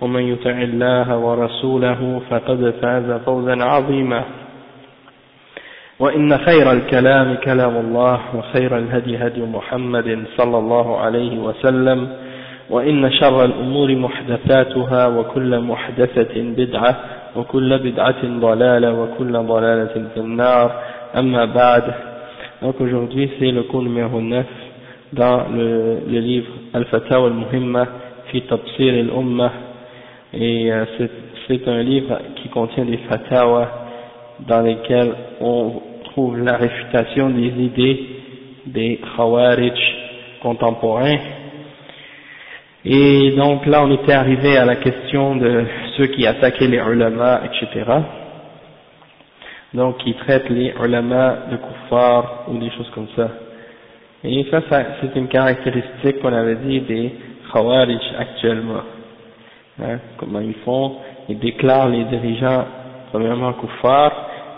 ومن يطع الله ورسوله فقد فاز فوزا عظيما. وإن خير الكلام كلام الله وخير الهدي هدي محمد صلى الله عليه وسلم وإن شر الأمور محدثاتها وكل محدثة بدعة وكل بدعة ضلالة وكل ضلالة في النار. أما بعد donc aujourd'hui c'est le cours numéro 9 dans le, le livre Al-Fatawa al-Muhimma fi Tabsir al-Ummah. Et euh, c'est un livre qui contient des fatawas dans lesquels on trouve la réfutation des idées des Khawarij contemporains. Et donc là on était arrivé à la question de ceux qui attaquaient les ulama etc donc qui traitent les ulama de kuffar ou des choses comme ça. Et ça, ça c'est une caractéristique qu'on avait dit des Khawarij actuellement hein, comment ils font ils déclarent les dirigeants premièrement kuffar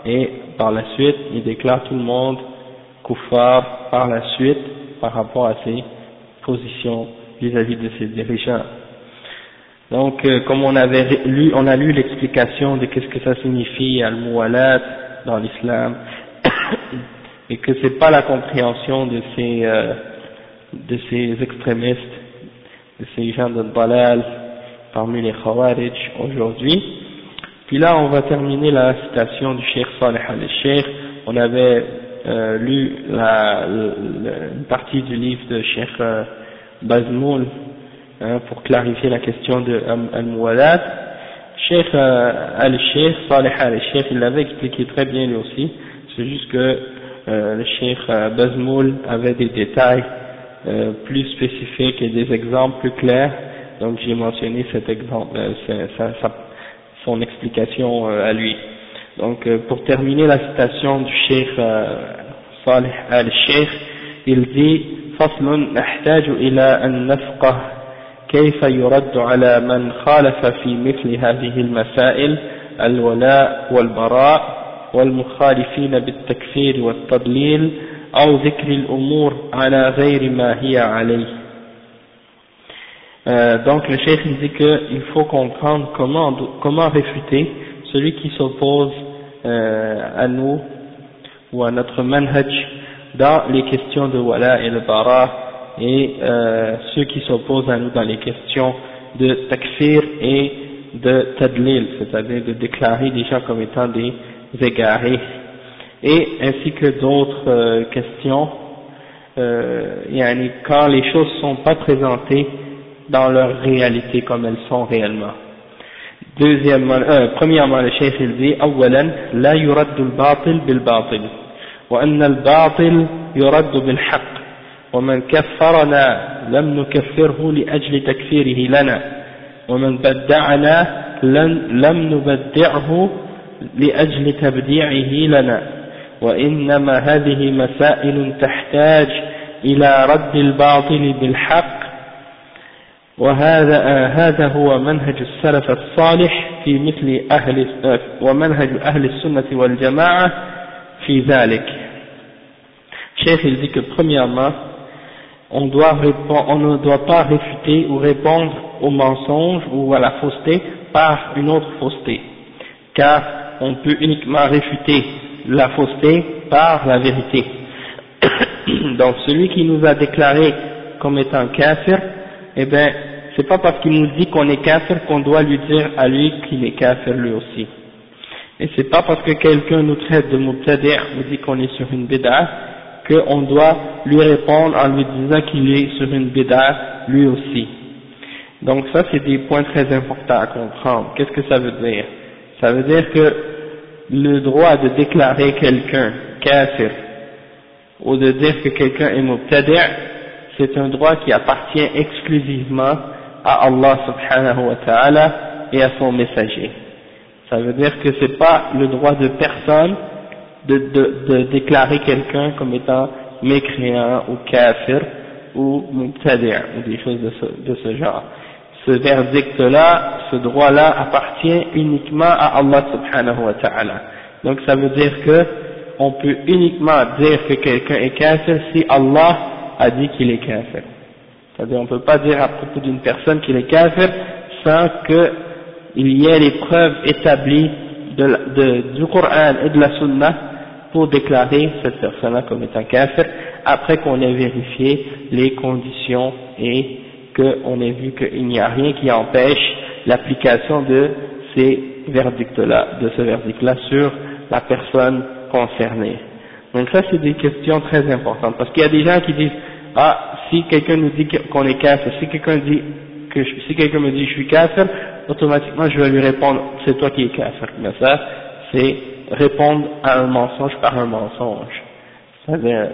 et par la suite ils déclarent tout le monde kuffar par la suite par rapport à ses positions vis-à-vis de ses dirigeants. Donc, euh, comme on avait lu, on a lu l'explication de qu'est-ce que ça signifie al-muwalat dans l'islam, et que c'est pas la compréhension de ces euh, de ces extrémistes, de ces gens de balal parmi les khawarij aujourd'hui. Puis là, on va terminer la citation du Cheikh Saleh al-Sheikh. On avait euh, lu la, une partie du livre de Cheikh euh, Bazmoul hein, pour clarifier la question de Al-Muwalat. Cheikh euh, Al-Sheikh, Saleh Al-Sheikh, il l'avait expliqué très bien lui aussi, c'est juste que euh, le Cheikh euh, Bazmoul avait des détails euh, plus spécifiques et des exemples plus clairs, donc j'ai mentionné cet exemple, sa, sa, son explication à lui. Donc pour terminer la citation du Cheikh Saleh Al-Sheikh, il dit فصل نحتاج إلى أن نفقه كيف يرد على من خالف في مثل هذه المسائل الولاء والبراء والمخالفين بالتكفير والتضليل أو ذكر الأمور على غير ما هي عليه euh, donc le chef dit qu'il faut comprendre comment, comment réfuter celui qui s'oppose euh, à nous ou à notre manhaj dans les questions de wala et le bara et euh, ceux qui s'opposent à nous dans les questions de takfir et de tadlil, c'est-à-dire de déclarer des gens comme étant des égarés, et ainsi que d'autres euh, questions, euh, quand les choses ne sont pas présentées dans leur réalité comme elles sont réellement. Deuxièmement, euh, premièrement, le chef il dit, أولا لا يرد الباطل بالباطل وأن الباطل يرد بالحق ومن كفرنا لم نكفره لأجل تكفيره لنا ومن بدعنا لم نبدعه لأجل تبديعه لنا وإنما هذه مسائل تحتاج إلى رد الباطل بالحق وهذا هذا هو منهج السلف الصالح في مثل أهل ومنهج أهل السنة والجماعة في ذلك Cheikh il dit que premièrement on, doit répondre, on ne doit pas réfuter ou répondre au mensonge ou à la fausseté par une autre fausseté car on peut uniquement réfuter la fausseté par la vérité donc celui qui nous a déclaré comme étant kafir eh bien c'est pas parce qu'il nous dit qu'on est kafir qu'on doit lui dire à lui qu'il est kafir lui aussi. Et c'est pas parce que quelqu'un nous traite de mubtadi' ou dit qu'on est sur une bid'a qu'on doit lui répondre en lui disant qu'il est sur une bid'a lui aussi. Donc ça c'est des points très importants à comprendre. Qu'est-ce que ça veut dire? Ça veut dire que le droit de déclarer quelqu'un kafir ou de dire que quelqu'un est mubtadi' c'est un droit qui appartient exclusivement à Allah subhanahu wa ta'ala et à son messager. Ça veut dire que c'est pas le droit de personne de, de, de déclarer quelqu'un comme étant mécréant ou kafir ou mubtadi' ou des choses de ce, de ce genre. Ce verdict-là, ce droit-là appartient uniquement à Allah subhanahu wa ta'ala. Donc ça veut dire que on peut uniquement dire que quelqu'un est kafir si Allah a dit qu'il est kafir. C'est-à-dire on ne peut pas dire à propos d'une personne qu'il est kafir sans qu'il y ait les preuves établies du Coran et de la Sunna pour déclarer cette personne-là comme étant kafir, après qu'on ait vérifié les conditions et qu'on ait vu qu'il n'y a rien qui empêche l'application de ces verdicts-là, de ce verdict-là sur la personne concernée. Donc ça c'est des questions très importantes, parce qu'il y a des gens qui disent, ah, si quelqu'un nous dit qu'on est kafir, si quelqu'un dit que si quelqu'un me dit je suis kafir, automatiquement je vais lui répondre c'est toi qui es kafir. Mais ça, c'est répondre à un mensonge par un mensonge. Euh,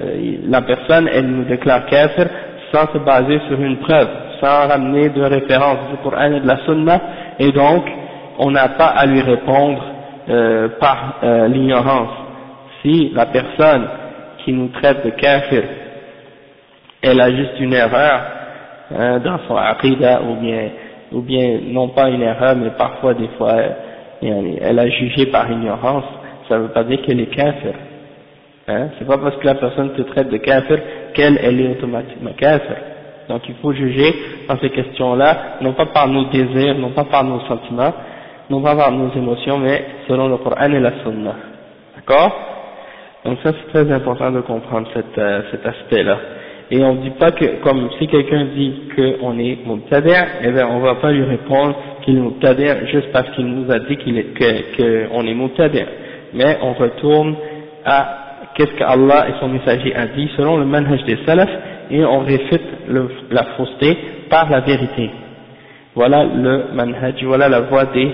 la personne, elle nous déclare kafir sans se baser sur une preuve, sans ramener de référence du Coran et de la Sunna, et donc on n'a pas à lui répondre euh, par euh, l'ignorance. Si la personne qui nous traite de kafir elle a juste une erreur hein, dans son aqidah ou bien, ou bien non pas une erreur mais parfois des fois elle a jugé par ignorance, ça ne veut pas dire qu'elle est kafir. Hein, c'est pas parce que la personne te traite de kafir qu'elle elle est automatiquement kafir. Donc il faut juger dans ces questions-là, non pas par nos désirs, non pas par nos sentiments, non pas par nos émotions, mais selon le Coran et la Sunna. D'accord? Donc ça c'est très important de comprendre cet, euh, cet aspect-là et on ne dit pas que, comme si quelqu'un dit qu'on est mubtadi', eh bien on ne va pas lui répondre qu'il est mubtadi' juste parce qu'il nous a dit que, qu'on est mubtadi', mais on retourne à qu'est-ce qu'Allah et son messager a dit selon le manhaj des salafs et on réfute la fausseté par la vérité. Voilà le manhaj, voilà la voie des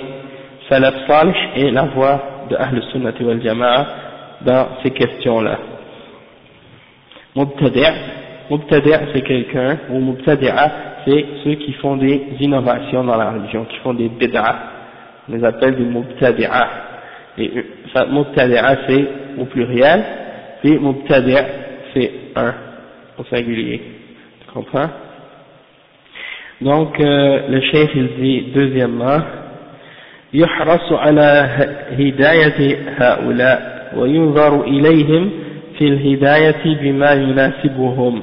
salaf salih et la voie de Ahl Sunnah wal Jama'a dans ces questions-là. Mubtadi' Mubtadi' c'est quelqu'un, ou Mubtadi'a c'est ceux qui font des innovations dans la religion, qui font des bid'a, on les appelle des Mubtadi'a. Et ça, Mubtadi'a c'est au pluriel, et Mubtadi' c'est un au singulier. Tu comprends Donc euh, le chef il dit deuxièmement, يحرص على هداية هؤلاء وينظر إليهم في الهداية بما يناسبهم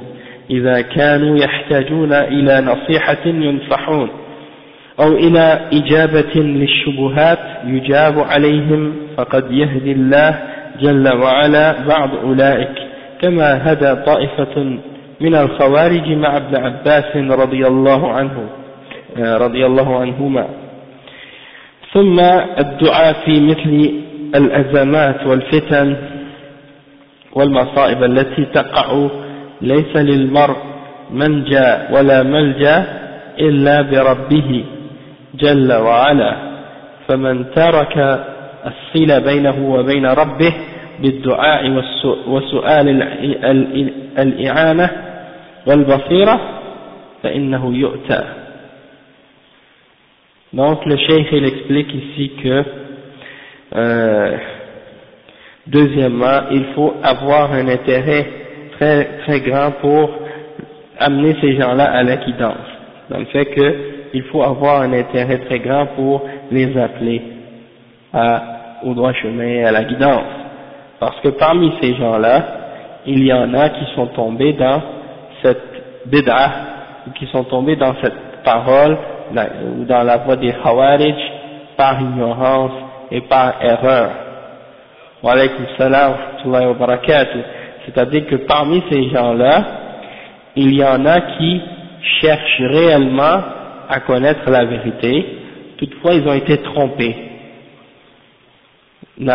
إذا كانوا يحتاجون إلى نصيحة ينصحون أو إلى إجابة للشبهات يجاب عليهم فقد يهدي الله جل وعلا بعض أولئك. كما هدى طائفة من الخوارج مع ابن عباس رضي الله عنه رضي الله عنهما. ثم الدعاء في مثل الأزمات والفتن والمصائب التي تقع ليس للمرء منجى ولا ملجأ إلا بربه جل وعلا. فمن ترك الصلة بينه وبين ربه بالدعاء وسؤال الإعانة والبصيرة فإنه يؤتى. Donc le cheikh il explique ici que euh, deuxièmement il faut avoir un intérêt très, très grand pour amener ces gens-là à la guidance. Dans le fait qu'il faut avoir un intérêt très grand pour les appeler à, au droit chemin, à la guidance. Parce que parmi ces gens-là, il y en a qui sont tombés dans cette bid'ah, qui sont tombés dans cette parole, ou dans la voie des Khawarij, par ignorance et par erreur. Wa alaykum salam wa barakatuh c'est-à-dire que parmi ces gens-là, il y en a qui cherchent réellement à connaître la vérité, toutefois ils ont été trompés. Non,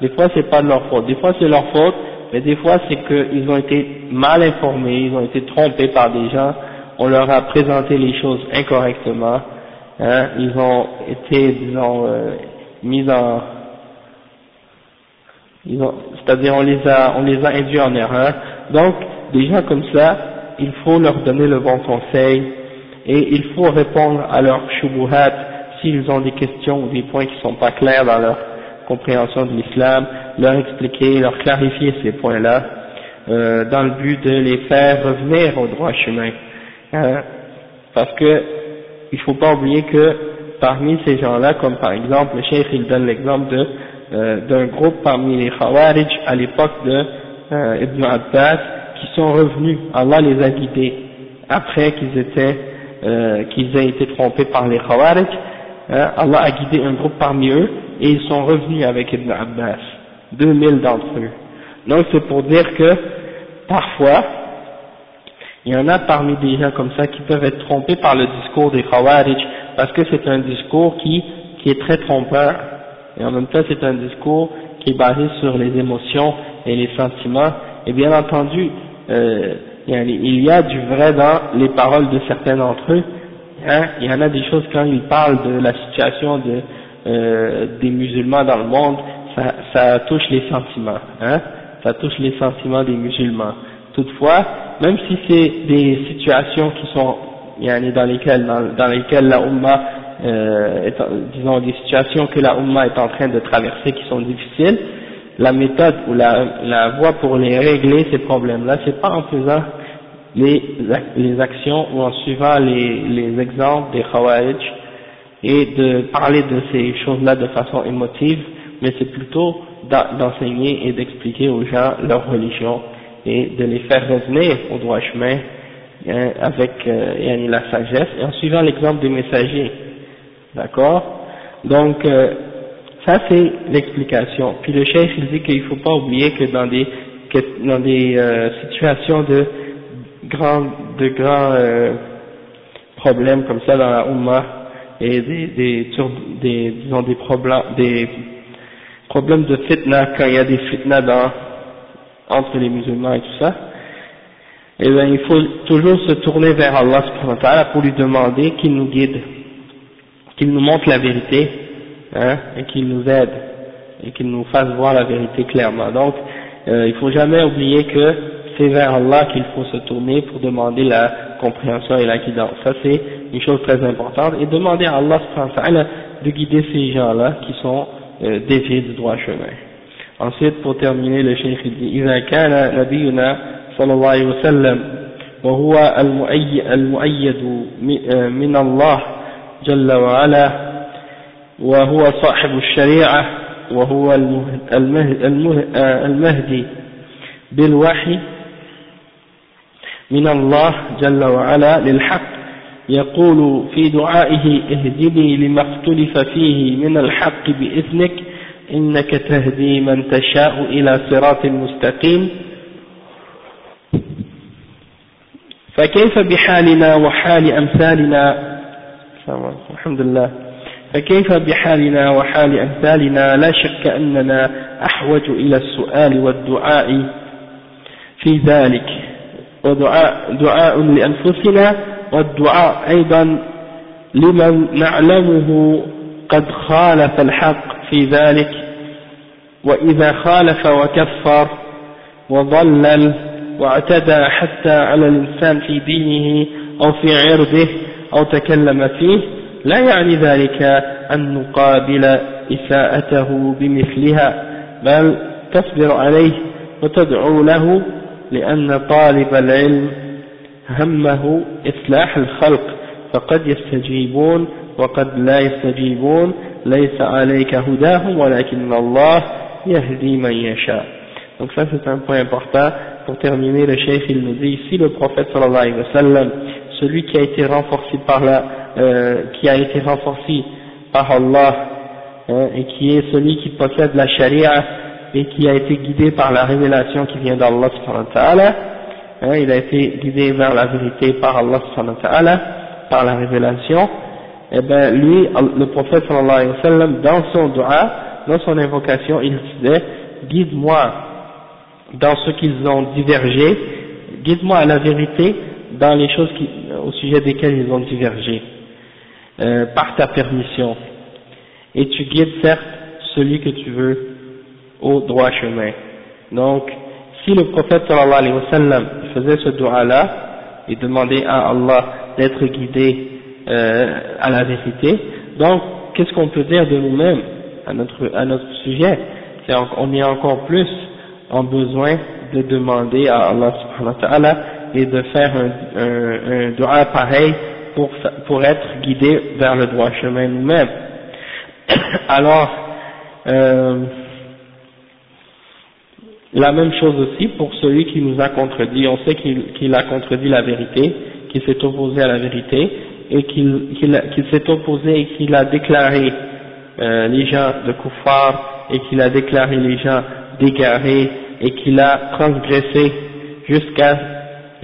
des fois c'est pas de leur faute, des fois c'est leur faute, mais des fois c'est qu'ils ont été mal informés, ils ont été trompés par des gens, on leur a présenté les choses incorrectement, hein, ils ont été, disons, euh, mis en, c'est-à-dire on les a, on les a induits en erreur. Donc, des gens comme ça, il faut leur donner le bon conseil et il faut répondre à leurs shubuhat s'ils ont des questions ou des points qui sont pas clairs dans leur compréhension de l'islam, leur expliquer, leur clarifier ces points-là, euh, dans le but de les faire revenir au droit chemin. Hein, parce que il faut pas oublier que parmi ces gens-là, comme par exemple le chef il donne l'exemple de euh, d'un groupe parmi les Khawarij à l'époque de euh, Ibn Abbas qui sont revenus, Allah les a guidés après qu'ils étaient euh, qu'ils aient été trompés par les Khawarij, hein, Allah a guidé un groupe parmi eux et ils sont revenus avec Ibn Abbas, 2000 d'entre eux. Donc c'est pour dire que parfois il y en a parmi des gens comme ça qui peuvent être trompés par le discours des Khawarij parce que c'est un discours qui, qui est très trompeur et en même temps c'est un discours qui est basé sur les émotions et les sentiments. Et bien entendu euh, il y a du vrai dans les paroles de certains d'entre eux hein, il y en a des choses quand ils parlent de la situation de, euh, des musulmans dans le monde ça, ça touche les sentiments hein, ça touche les sentiments des musulmans. Toutefois même si c'est des situations qui sont dans lesquelles dans, lesquelles la Ummah euh, disons des situations que la Ummah est en train de traverser qui sont difficiles, la méthode ou la, la voie pour les régler ces problèmes-là, c'est pas en faisant les, les actions ou en suivant les, les exemples des Khawarij et de parler de ces choses-là de façon émotive, mais c'est plutôt d'enseigner et d'expliquer aux gens leur religion et de les faire revenir au droit chemin hein, avec euh, la sagesse et en suivant l'exemple des messagers. D'accord? Donc, euh, ça c'est l'explication. Puis le chef il dit qu'il ne faut pas oublier que dans des, que dans des euh, situations de grands, de grands euh, problèmes comme ça dans la Ummah et des, des, des, disons des problèmes, des problèmes de fitna, quand il y a des fitna dans, entre les musulmans et tout ça, eh bien il faut toujours se tourner vers Allah pour lui demander qu'il nous guide qu'il nous montre la vérité hein, et qu'il nous aide et qu'il nous fasse voir la vérité clairement. Donc, euh, il faut jamais oublier que c'est vers Allah qu'il faut se tourner pour demander la compréhension et la guidance. Ça c'est une chose très importante et demander à Allah de guider ces gens-là qui sont euh, déviés du droit chemin. Ensuite, pour terminer, le cheikh dit إذا كان نبينا صلى الله عليه وسلم وهو المؤيد من الله جل وعلا وهو صاحب الشريعة وهو المهدي بالوحي من الله جل وعلا للحق. يقول في دعائه اهدني لما اختلف فيه من الحق بإذنك إنك تهدي من تشاء إلى صراط مستقيم. فكيف بحالنا وحال أمثالنا؟ الحمد لله. فكيف بحالنا وحال أمثالنا؟ لا شك أننا أحوج إلى السؤال والدعاء في ذلك. ودعاء دعاء لأنفسنا والدعاء أيضا لمن نعلمه قد خالف الحق في ذلك. وإذا خالف وكفر وضلل واعتدى حتى على الإنسان في دينه أو في عرضه أو تكلم فيه لا يعني ذلك أن نقابل إساءته بمثلها بل تصبر عليه وتدعو له لأن طالب العلم همه إصلاح الخلق فقد يستجيبون وقد لا يستجيبون ليس عليك هداهم ولكن الله يهدي من يشاء Donc ça c'est un point important. Pour terminer, le chef il nous dit, si le prophète sallallahu alayhi wa sallam celui qui a été renforcé par la, euh, qui a été renforcé par Allah hein, et qui est celui qui possède la charia et qui a été guidé par la révélation qui vient d'Allah hein, il a été guidé vers la vérité par Allah par la révélation, eh ben lui, le prophète sallallahu alayhi wa sallam, dans son dua, dans son invocation, il disait, guide-moi dans ce qu'ils ont divergé, guide-moi à la vérité dans les choses qui, au sujet desquelles ils ont divergé, euh, par ta permission. Et tu guides certes celui que tu veux au droit chemin. Donc, si le prophète sallallahu alayhi wa sallam faisait ce dua-là et demandait à Allah d'être guidé euh, à la vérité, donc qu'est-ce qu'on peut dire de nous-mêmes à notre, à notre sujet? On est encore plus en besoin de demander à Allah subhanahu wa ta'ala et de faire un, un, pareil pour, pour être guidé vers le droit chemin nous-mêmes. Alors, euh, la même chose aussi pour celui qui nous a contredit. On sait qu'il a contredit la vérité, qu'il s'est opposé à la vérité, et qu'il s'est opposé et qu'il a déclaré euh, les gens de Koufar, et qu'il a déclaré les gens d'égarés, et qu'il a transgressé jusqu'à,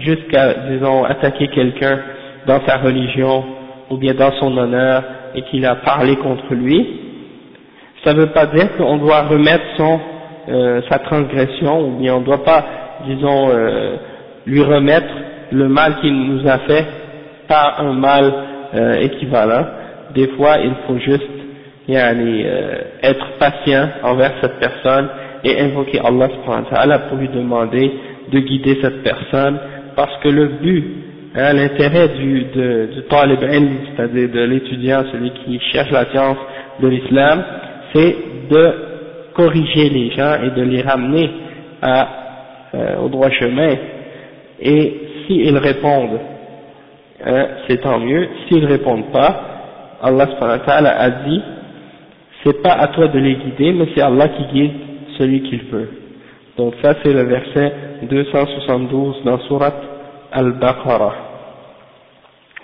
jusqu'à, disons, attaquer quelqu'un dans sa religion, ou bien dans son honneur, et qu'il a parlé contre lui, ça ne veut pas dire qu'on doit remettre son euh, sa transgression, ou bien on ne doit pas, disons, euh, lui remettre le mal qu'il nous a fait par un mal euh, équivalent. Des fois, il faut juste yani, être patient envers cette personne et invoquer Allah pour lui demander de guider cette personne, parce que le but, hein, l'intérêt du, de, du talib c'est-à-dire de l'étudiant, celui qui cherche la science de l'islam, c'est de corriger les gens et de les ramener à, euh, au droit chemin. Et s'ils répondent, hein, c'est tant mieux. S'ils répondent pas, Allah a dit, c'est pas à toi de les guider, mais c'est Allah qui guide celui qu'il veut. Donc ça c'est le verset 272 dans Surat Al-Baqarah.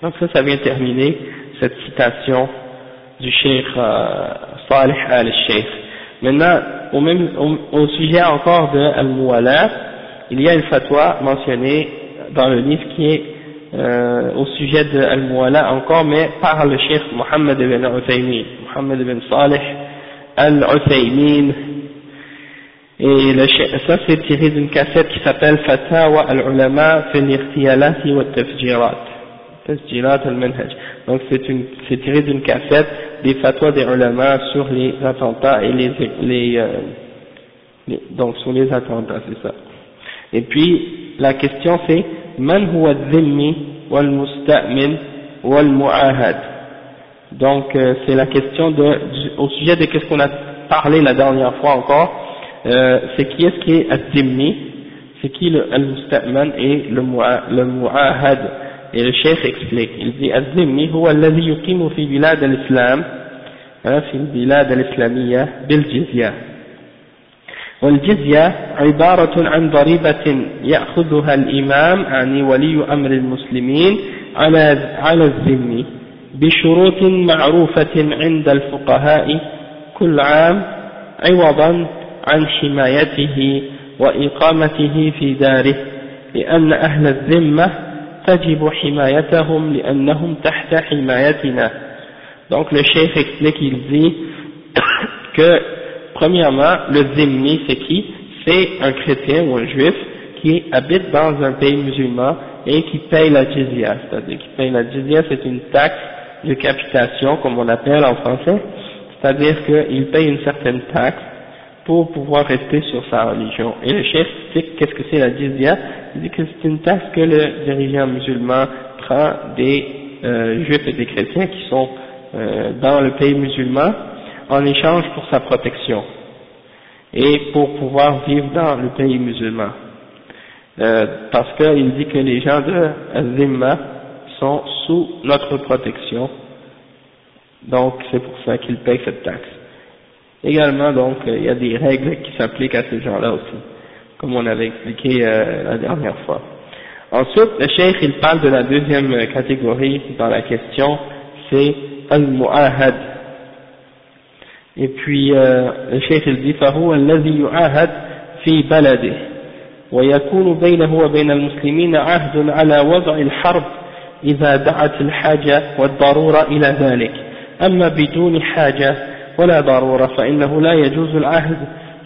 Donc ça, ça vient terminer cette citation du Cheikh euh, Salih al-Sheikh. Maintenant, au, sujet encore de Al-Muwala, il y a une fatwa mentionnée dans le livre qui est euh, au sujet de Al-Muwala encore, mais par le cheikh Mohammed ibn Uthaymin, Mohammed ibn Salih Al-Uthaymin. Et le ça c'est tiré d'une cassette qui s'appelle Fatawa al-Ulama fil irtiyalati wa tafjirat. Tafjirat al-Manhaj. Donc c'est tiré d'une cassette des fatwas des ulama sur les attentats et les, les, euh, donc sur les attentats, c'est ça. Et puis la question c'est man huwa dhimmi wal musta'min wal mu'ahad. Donc euh, c'est la question de au sujet de qu'est-ce qu'on a parlé la dernière fois encore, euh, c'est qui est-ce qui est ad-dhimmi, c'est qui le al-musta'man et le mu'ahad. Et le cheikh explique, il dit الذمي هو الذي يقيم في بلاد الإسلام في البلاد الإسلامية بالجزية والجزية عبارة عن ضريبة يأخذها الإمام يعني ولي أمر المسلمين على على الذمي بشروط معروفة عند الفقهاء كل عام عوضا عن حمايته وإقامته في داره لأن أهل الذمة تجب حمايتهم لأنهم تحت حمايتنا donc le chef explique il dit que premièrement le zimmi c'est qui c'est un chrétien ou un juif qui habite dans un pays musulman et qui paye la jizya c'est-à-dire qui paye la jizya c'est une taxe de capitation comme on appelle en français c'est-à-dire qu'il paye une certaine taxe pour pouvoir rester sur sa religion. Et le chef explique qu'est-ce que c'est la jizya? Il dit que c'est une taxe que le dirigeant musulman prend des euh, juifs et des chrétiens qui sont euh, dans le pays musulman en échange pour sa protection et pour pouvoir vivre dans le pays musulman. Euh, parce qu'il dit que les gens de Zimma sont sous notre protection, donc c'est pour ça qu'ils payent cette taxe. Également, donc, il y a des règles qui s'appliquent à ces gens-là aussi, comme on avait expliqué euh, la dernière fois. Ensuite, le cheikh, il parle de la deuxième catégorie dans la question, c'est al-mu'ahad. Et puis, euh, le cheikh, il dit, فهو الذي يعاهد في بلده ويكون بينه وبين المسلمين عهد على وضع الحرب إذا دعت الحاجة والضرورة إلى ذلك أما بدون حاجة ولا ضرورة فإنه لا يجوز العهد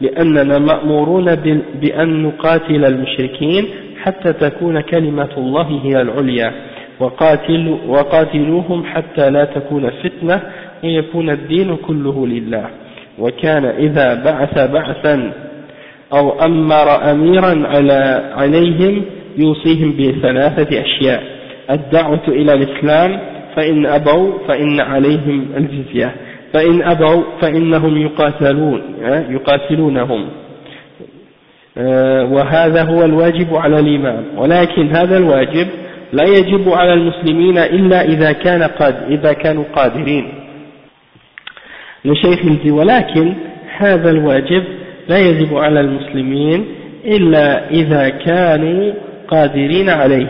لأننا مأمورون بأن نقاتل المشركين حتى تكون كلمة الله هي العليا. وقاتل وقاتلوهم حتى لا تكون فتنة ويكون الدين كله لله. وكان إذا بعث بعثا أو أمر أميرا على عليهم يوصيهم بثلاثة أشياء. الدعوة إلى الإسلام فإن أبوا فإن عليهم الجزية. فإن أبوا فإنهم يقاتلون يقاتلونهم. وهذا هو الواجب على الإمام. ولكن هذا الواجب لا يجب على المسلمين إلا إذا كان قاد إذا كانوا قادرين. الشيخ يقول ولكن هذا الواجب لا يجب على المسلمين إلا إذا كانوا قادرين عليه.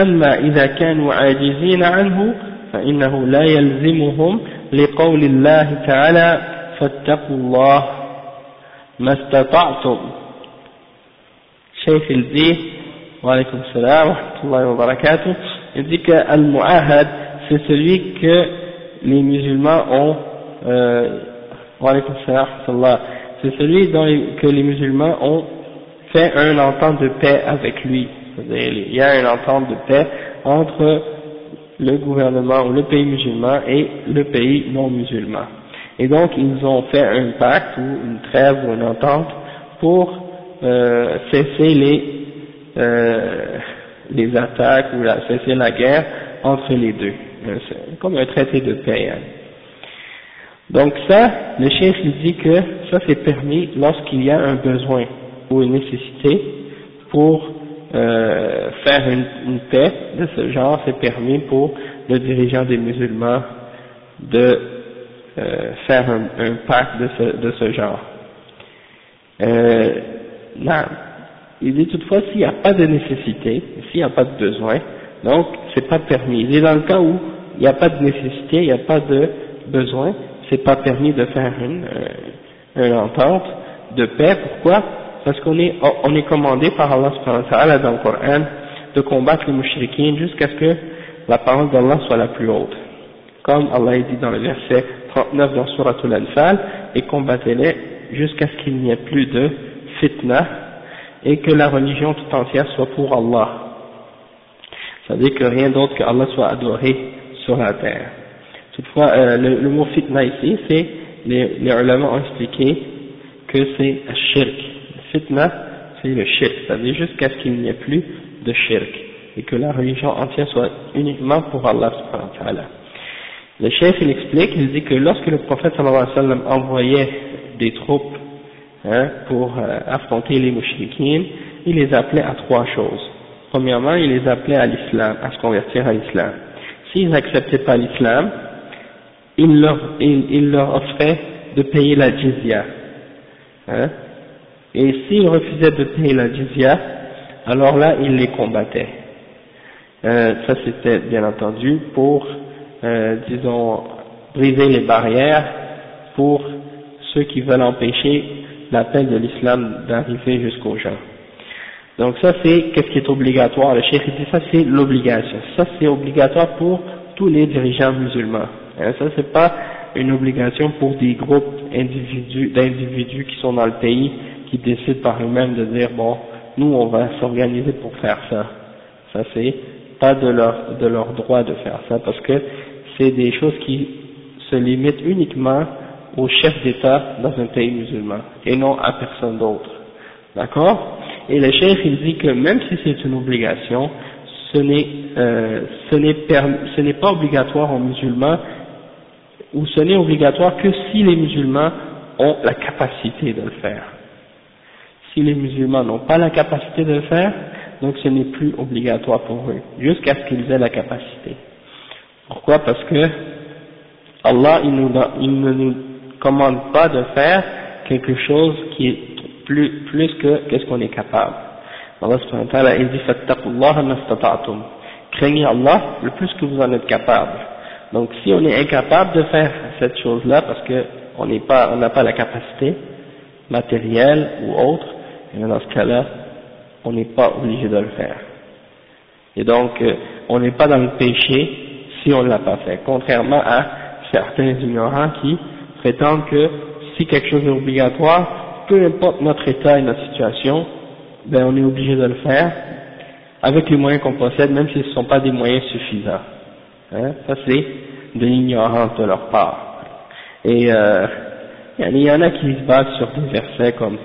أما إذا كانوا عاجزين عنه فإنه لا يلزمهم لقول الله تعالى فاتقوا الله ما استطعتم شيخ الدين وعليكم السلام ورحمة الله وبركاته il dit que Al-Mu'ahad c'est celui que les musulmans ont euh, c'est celui dont que les musulmans ont fait un entente de paix avec lui il y a une entente de paix entre le gouvernement ou le pays musulman et le pays non musulman. Et donc ils ont fait un pacte ou une trêve ou une entente pour euh, cesser les, euh, les attaques ou la, cesser la guerre entre les deux. Euh, comme un traité de paix. Hein. Donc ça, le chef dit que ça c'est permis lorsqu'il y a un besoin ou une nécessité pour euh, faire une, paix de ce genre, c'est permis pour le dirigeant des musulmans de euh, faire un, pacte de ce, de ce genre. Euh, il dit toutefois s'il n'y a pas de nécessité, s'il n'y a pas de besoin, donc c'est pas permis. Il est dans le cas où il n'y a pas de nécessité, il n'y a pas de besoin, c'est pas permis de faire une, euh, une entente de paix. Pourquoi? Parce qu'on est, on est commandé par Allah dans le Coran de combattre les mouchriquins jusqu'à ce que la parole d'Allah soit la plus haute. Comme Allah dit dans le verset 39 dans Surah Al-Anfal, et combattez-les jusqu'à ce qu'il n'y ait plus de fitna et que la religion tout entière soit pour Allah. Ça veut dire que rien d'autre que Allah soit adoré sur la terre. Toutefois, euh, le, mot fitna ici, c'est, les, les ulama ont expliqué que c'est shirk fitna, c'est le shirk, c'est-à-dire jusqu'à ce qu'il n'y ait plus de shirk, et que la religion entière soit uniquement pour Allah Le chef il explique, il dit que lorsque le prophète sallallahu alayhi wa sallam envoyait des troupes hein, pour euh, affronter les mouchriquines, il les appelait à trois choses. Premièrement, il les appelait à l'islam, à se convertir à l'islam. S'ils n'acceptaient pas l'islam, il leur, il, il leur offrait de payer la jizya. Hein, et s'ils refusaient de payer la jizya, alors là, ils les combattaient. Euh, ça c'était bien entendu pour, euh, disons, briser les barrières pour ceux qui veulent empêcher l'appel de l'islam d'arriver jusqu'aux gens. Donc ça c'est qu'est-ce qui est obligatoire? Le cheikh dit ça c'est l'obligation. Ça c'est obligatoire pour tous les dirigeants musulmans. Hein, ça c'est pas une obligation pour des groupes d'individus qui sont dans le pays qui décident par eux-mêmes de dire bon, nous on va s'organiser pour faire ça. Ça c'est pas de leur de leur droit de faire ça parce que c'est des choses qui se limitent uniquement au chef d'État dans un pays musulman et non à personne d'autre. D'accord? Et le chef il dit que même si c'est une obligation, ce n'est euh, ce n'est pas obligatoire aux musulmans ou ce n'est obligatoire que si les musulmans ont la capacité de le faire. Si les musulmans n'ont pas la capacité de le faire, donc ce n'est plus obligatoire pour eux, jusqu'à ce qu'ils aient la capacité. Pourquoi? Parce que Allah, il, ne nous commande pas de faire quelque chose qui est plus, que qu'est-ce qu'on est capable. Allah il dit Craignez Allah le plus que vous en êtes capable. Donc si on est incapable de faire cette chose-là parce qu'on n'a pas la capacité matérielle ou autre, et dans ce cas-là, on n'est pas obligé de le faire. Et donc, euh, on n'est pas dans le péché si on ne l'a pas fait, contrairement à certains ignorants qui prétendent que si quelque chose est obligatoire, peu importe notre état et notre situation, ben on est obligé de le faire avec les moyens qu'on possède, même si ce ne sont pas des moyens suffisants. Hein? Ça c'est de l'ignorance de leur part. Et euh, il y en a qui se basent sur des versets comme,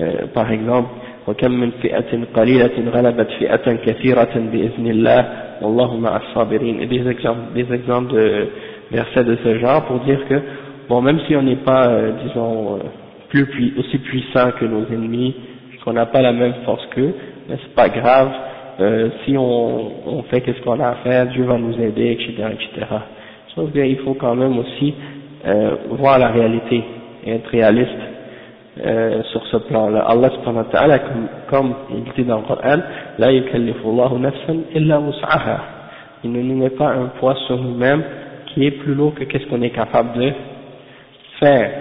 euh, par exemple, وكم من فئة قليلة غلبت فئة كثيرة بإذن الله والله مع الصابرين et des exemples, des exemples de versets de ce genre pour dire que bon même si on n'est pas euh, disons euh, plus aussi puissant que nos ennemis qu'on n'a pas la même force qu'eux mais c'est pas grave euh, si on, on fait qu'est-ce qu'on a à faire Dieu va nous aider etc etc sauf qu'il faut quand même aussi euh, voir la réalité et être réaliste euh, sur ce plan-là. Allah subhanahu wa ta'ala, comme, comme il dit dans le Coran, la yukallifullahu nafsan illa wus'aha. Il ne nous met pas un poids sur nous-mêmes qui est plus lourd que qu'est-ce qu'on est capable de faire.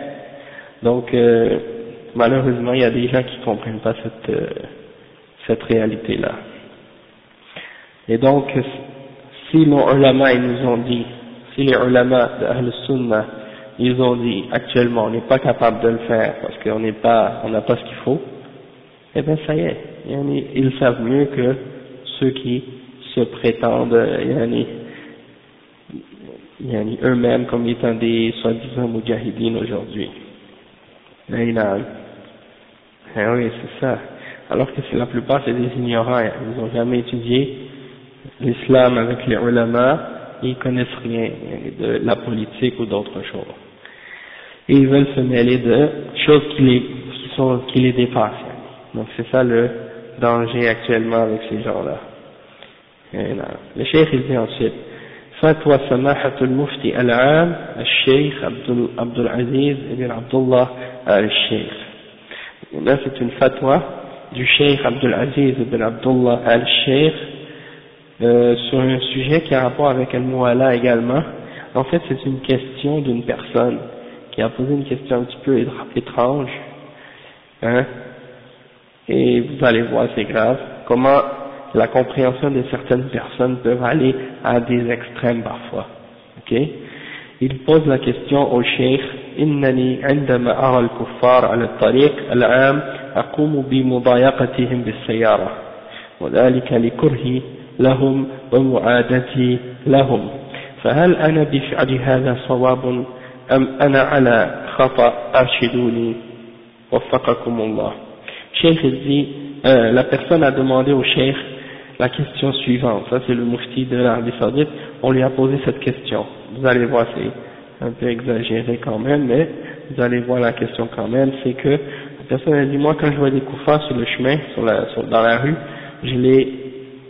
Donc, euh, malheureusement, il y a des gens qui ne comprennent pas cette, euh, cette réalité-là. Et donc, si nos ulama ils nous ont dit, si les ulama de Ahl Sunnah ils ont dit actuellement on n'est pas capable de le faire parce qu'on n'est pas, on n'a pas ce qu'il faut, eh bien ça y est, ils savent mieux que ceux qui se prétendent eux-mêmes comme étant des soi-disant mujahidines aujourd'hui. Eh oui, c'est ça. Alors que la plupart c'est des ignorants, ils n'ont jamais étudié l'islam avec les ulama, ils connaissent rien de la politique ou d'autres choses et ils veulent se mêler de choses qui les, qui sont, qui les dépassent. Donc c'est ça le danger actuellement avec ces gens-là. Le cheikh il dit ensuite, فتوى سماحة المفتي العام الشيخ عبد, عبد العزيز بن عبد الله آل الشيخ. Là c'est une fatwa du cheikh Abdul Aziz ibn Abdullah al-Sheikh euh, sur un sujet qui a rapport avec Al-Mu'ala également. En fait, c'est une question d'une personne qui a posé une question un petit peu étrange, hein, et vous allez voir, c'est grave, comment la compréhension de certaines personnes peut aller à des extrêmes parfois, ok Il pose la question au cheikh, إنني عندما أرى الكفار على الطريق العام أقوم بمضايقتهم بالسيارة وذلك لكرهي لهم ومعادتي لهم فهل أنا بفعل هذا صواب أم أنا على خطأ أرشدوني وفقكم الله Cheikh dit, euh, la personne a demandé au cheikh la question suivante, ça c'est le mufti de l'Arabie Saoudite, on lui a posé cette question, vous allez voir c'est un peu exagéré quand même, mais vous allez voir la question quand même, c'est que la personne a dit, moi quand je vois des koufars sur le chemin, sur la, sur, dans la rue, je les,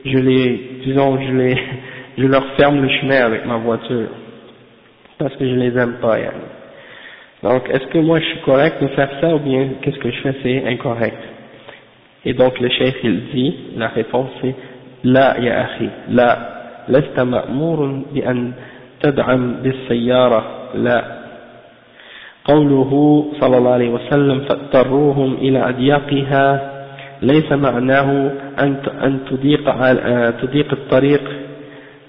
je les, disons, je les, je leur ferme le chemin avec ma voiture, parce que je les aime pas. Yann. Donc, est-ce que moi je suis correct de faire ça ou bien qu'est-ce que je fais c'est incorrect Et donc le chef il dit, la réponse c'est لا يا أخي لا لست مأمور بأن تدعم بالسيارة لا قوله صلى الله عليه وسلم فاضطروهم إلى أضيقها ليس معناه أن أن تضيق تضيق الطريق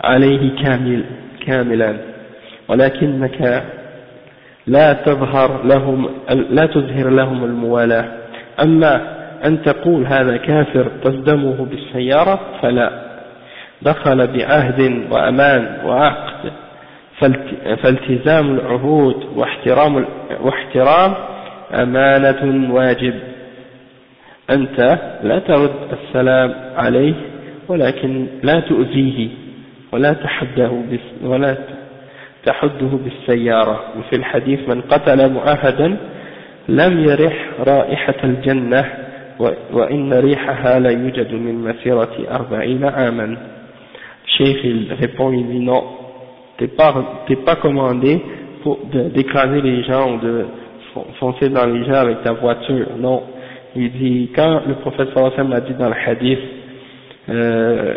عليه كامل كاملا ولكنك لا تظهر لهم لا تظهر لهم الموالاة. أما أن تقول هذا كافر تصدمه بالسيارة فلا. دخل بعهد وأمان وعقد فالتزام العهود واحترام واحترام أمانة واجب. أنت لا ترد السلام عليه ولكن لا تؤذيه ولا تحده ولا تحده بالسيارة وفي الحديث من قتل معاهدا لم يرح رائحة الجنة وإن ريحها لا يوجد من مسيرة أربعين عاما Cheikh il répond, il dit non, t'es pas, t'es pas commandé pour d'écraser les gens ou de foncer dans les gens avec ta voiture, non. Il dit, quand le prophète sallallahu alayhi wa sallam a dit dans le hadith, euh,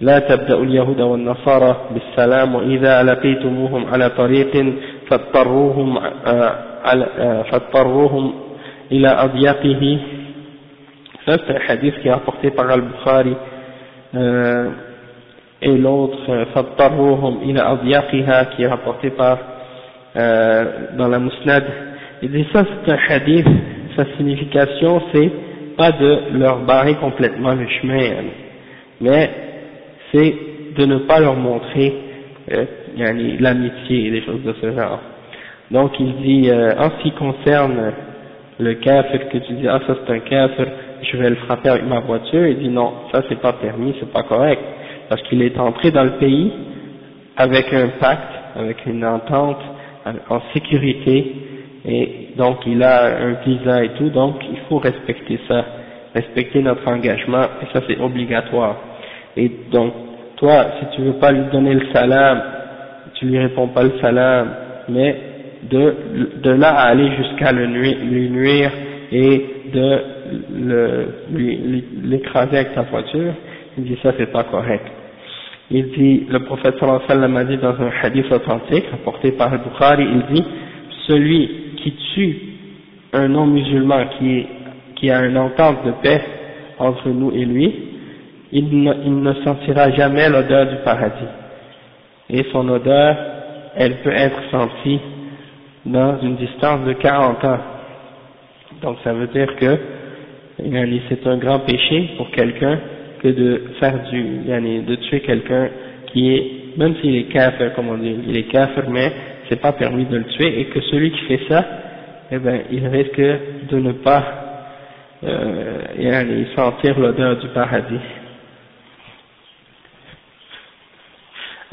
لا تبدأ اليهود والنصارى بالسلام وإذا لقيتموهم على طريق فاضطروهم فاضطروهم إلى أضيقه Ça, c'est un hadith qui est apporté par Al-Bukhari. Euh, et l'autre فَاضْطَرُّوهُمْ إِلَى أَضْيَاقِهَا qui est rapporté par euh, dans la Musnad il dit ça c'est un hadith sa signification c'est pas de leur barrer complètement le chemin mais de ne pas leur montrer euh, l'amitié et des choses de ce genre. Donc il dit euh, en ce qui concerne le kafir que tu dis ah ça c'est un kafir je vais le frapper avec ma voiture il dit non ça c'est pas permis c'est pas correct. Parce qu'il est entré dans le pays avec un pacte avec une entente en sécurité et donc il a un visa et tout donc il faut respecter ça respecter notre engagement et ça c'est obligatoire. Et donc toi si tu veux pas lui donner le salam tu lui réponds pas le salam mais de, de là à aller jusqu'à le lui nuire et de l'écraser avec ta voiture, il dit ça c'est pas correct. Il dit, le prophète sallallahu alayhi wa sallam a dit dans un hadith authentique rapporté par Bukhari, il dit, celui qui tue un non-musulman qui, qui a une entente de paix entre nous et lui, il ne, il ne sentira jamais l'odeur du paradis. Et son odeur, elle peut être sentie dans une distance de 40 ans. Donc ça veut dire que c'est un grand péché pour quelqu'un que de faire du, de tuer quelqu'un qui est, même s'il est kafir, comme on dit, il est kafir, mais c'est pas permis de le tuer, et que celui qui fait ça, eh ben, il risque de ne pas euh, sentir l'odeur du paradis.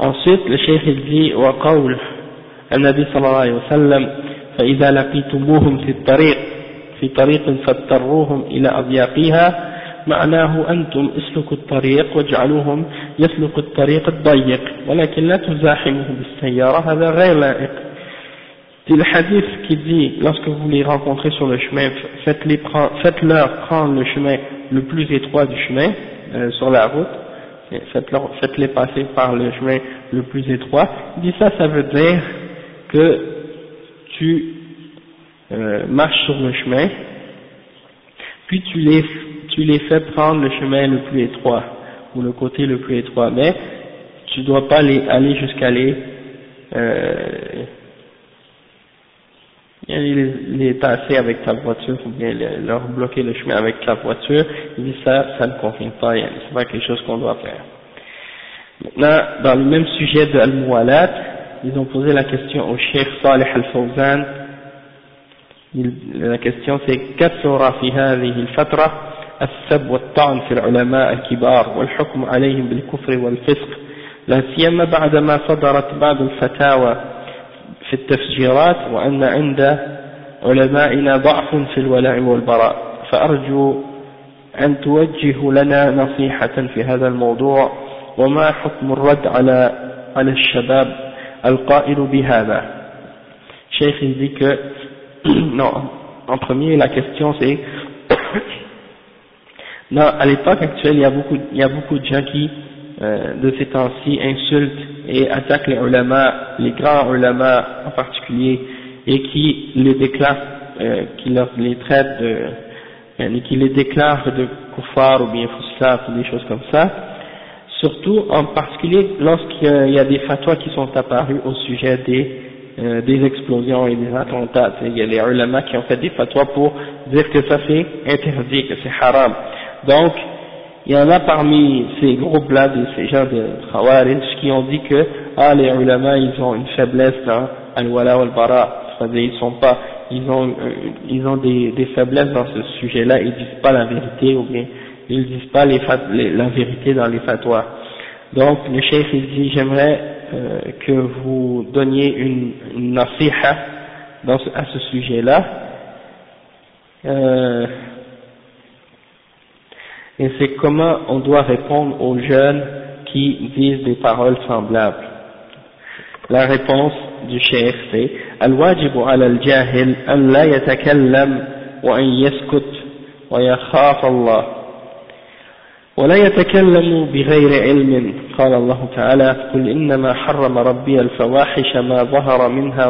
Ensuite, le cheikh il dit, وقول النبي صلى الله عليه وسلم فإذا لقيتموهم في الطريق في طريق فاضطروهم إلى أضيافها معناه أنتم اسلكوا الطريق واجعلوهم يسلكوا الطريق الضيق ولكن لا تزاحمهم بالسيارة هذا غير لائق. C'est le hadith qui dit, lorsque vous les rencontrez sur le chemin, faites-les faites-leur prendre le chemin le plus étroit du chemin, euh, sur la route, faites-les faites passer par le chemin le plus étroit. Il dit ça, ça veut dire que tu euh, marches sur le chemin, puis tu les, fais prendre le chemin le plus étroit, ou le côté le plus étroit, mais tu ne dois pas aller jusqu'à les, euh, les, les passer avec ta voiture, ou bien leur bloquer le chemin avec ta voiture, il dit ça, ça ne convient pas, c'est pas quelque chose qu'on doit faire. Maintenant, dans le même sujet de Al-Muwalat, ils ont posé la question au Cheikh Salih Al-Fawzan, la question c'est كثر في هذه الفترة السب والطعن في العلماء الكبار والحكم عليهم بالكفر والفسق لا سيما بعدما صدرت بعض الفتاوى في التفجيرات وأن عند علمائنا ضعف في الولاء والبراء. فأرجو أن توجه لنا نصيحة في هذا الموضوع. وما حكم الرد على على الشباب القائل بهذا؟ شيخ dit non, en premier, la question c'est, non, à l'époque actuelle, il y a beaucoup, il y a beaucoup de gens qui, euh, de ces temps-ci, insultent et attaquent les ulama, les grands ulama en particulier, et qui les déclarent, euh, qui leur, les traitent de, euh, qui les déclarent de kuffar ou bien foussaf ou des choses comme ça, surtout en particulier lorsqu'il y a des fatwas qui sont apparus au sujet des euh, des explosions et des attentats. Il y a les ulama qui ont fait des fatwas pour dire que ça c'est interdit, que c'est haram. Donc, il y en a parmi ces groupes-là, ces gens de Khawarij, qui ont dit que ah, les ulama ils ont une faiblesse dans al-wala wal-bara, c'est-à-dire ils sont pas, ils ont, euh, ils ont des, des, faiblesses dans ce sujet-là, ils disent pas la vérité ou bien ils disent pas les, la vérité dans les fatwas. Donc le chef il dit j'aimerais euh, que vous donniez une, une nasiha dans ce, à ce sujet-là. Euh, et c'est comment on doit répondre aux jeunes qui disent des paroles semblables. La réponse du chef c'est الواجب على الجاهل أن لا يتكلم وأن يسكت ويخاف الله ولا يتكلم بغير علم قال الله تعالى قل إنما حرم ربي الفواحش ما ظهر منها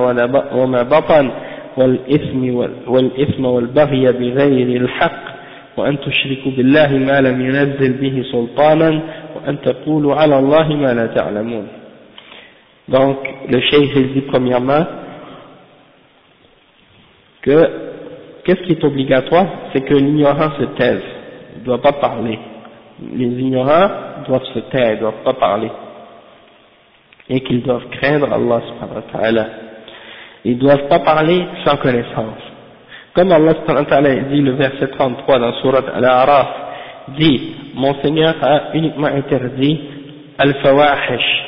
وما بطن والإثم, والإثم والبغي بغير الحق وأن تشركوا بالله ما لم ينزل به سلطانا أن تقولوا على الله ما لا تعلمون donc le cheikh il dit premièrement que qu'est-ce qui est obligatoire c'est que l'ignorant se taise il ne doit pas parler les ignorants doivent se taire, ils ne doivent pas parler et qu'ils doivent craindre Allah subhanahu wa ta'ala ils ne doivent pas parler sans connaissance comme Allah dit le verset 33 dans Surat Al-A'raf, dit, mon Seigneur a uniquement interdit Al-Fawahish.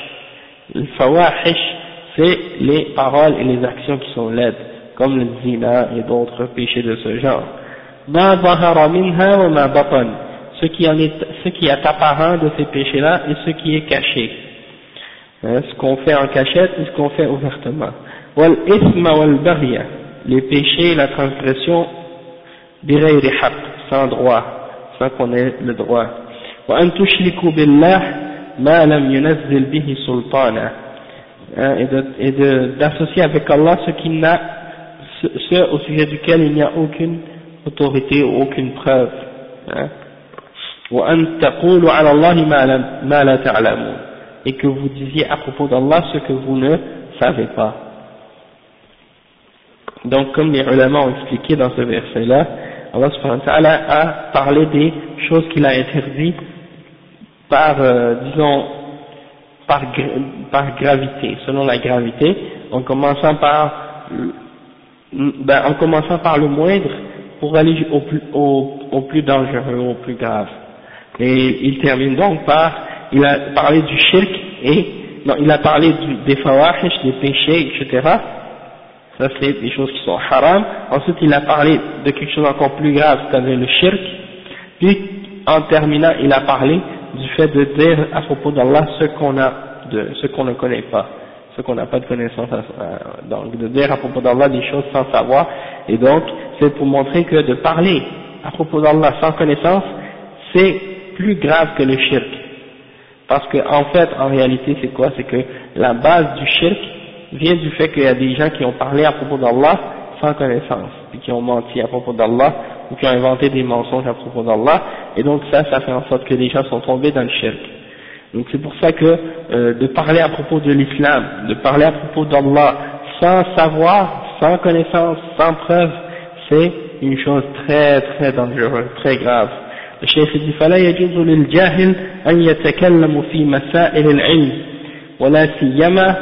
Al-Fawahish, c'est les paroles et les actions qui sont laides, comme le zina et d'autres péchés de ce genre. Ma minha wa ma batan. Ce qui, est, ce qui est apparent de ces péchés-là et ce qui est caché. Hein, ce qu'on fait en cachette et ce qu'on fait ouvertement. Wal isma wal les péchés la transgression بغير حق sans droit sans qu'on ait le droit وأن تشركوا بالله ما لم ينزل به سلطانا et d'associer avec Allah ce qui n'a ce, ce au sujet duquel il n'y a aucune autorité ou aucune preuve hein. وأن تقولوا على الله ما لا تعلمون et que vous disiez à propos d'Allah ce que vous ne savez pas Donc, comme les ulama ont expliqué dans ce verset-là, Allah a parlé des choses qu'il a interdites par, euh, disons, par, gravité, selon la gravité, en commençant par, ben, en commençant par le moindre pour aller au plus, au, plus dangereux, au plus grave. Et il termine donc par, il a parlé du shirk et, non, il a parlé des fawahish, des péchés, etc., ça c'est des choses qui sont haram. Ensuite il a parlé de quelque chose encore plus grave, c'est-à-dire le shirk. Puis en terminant, il a parlé du fait de dire à propos d'Allah ce qu'on a, de, ce qu'on ne connaît pas, ce qu'on n'a pas de connaissance, donc de dire à propos d'Allah des choses sans savoir. Et donc c'est pour montrer que de parler à propos d'Allah sans connaissance, c'est plus grave que le shirk. Parce que en fait, en réalité, c'est quoi? C'est que la base du shirk, vient du fait qu'il y a des gens qui ont parlé à propos d'Allah sans connaissance, et qui ont menti à propos d'Allah, ou qui ont inventé des mensonges à propos d'Allah, et donc ça, ça fait en sorte que les gens sont tombés dans le shirk. Donc c'est pour ça que euh, de parler à propos de l'islam, de parler à propos d'Allah sans savoir, sans connaissance, sans preuve, c'est une chose très très dangereuse, très grave. Le chef dit فلا يجوز للجاهل أن يتكلم في مسائل العلم ولا سيما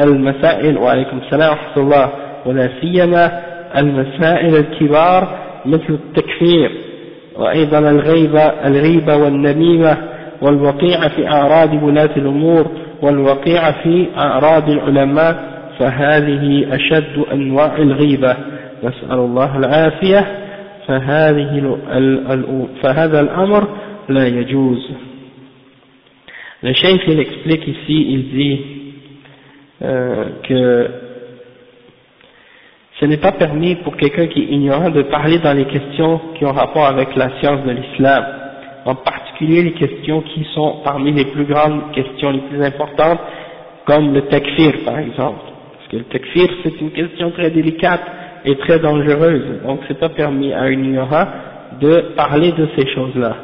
المسائل وعليكم السلام ورحمة الله ولا سيما المسائل الكبار مثل التكفير وأيضا الغيبة الغيبة والنميمة والوقيعة في أعراض ولاة الأمور والوقيعة في أعراض العلماء فهذه أشد أنواع الغيبة. نسأل الله العافية. فهذه فهذا الأمر لا يجوز. Le chef il explique ici, il dit Euh, que ce n'est pas permis pour quelqu'un qui est ignorant de parler dans les questions qui ont rapport avec la science de l'islam, en particulier les questions qui sont parmi les plus grandes questions, les plus importantes, comme le takfir par exemple. Parce que le takfir c'est une question très délicate et très dangereuse, donc c'est pas permis à un ignorant de parler de ces choses-là.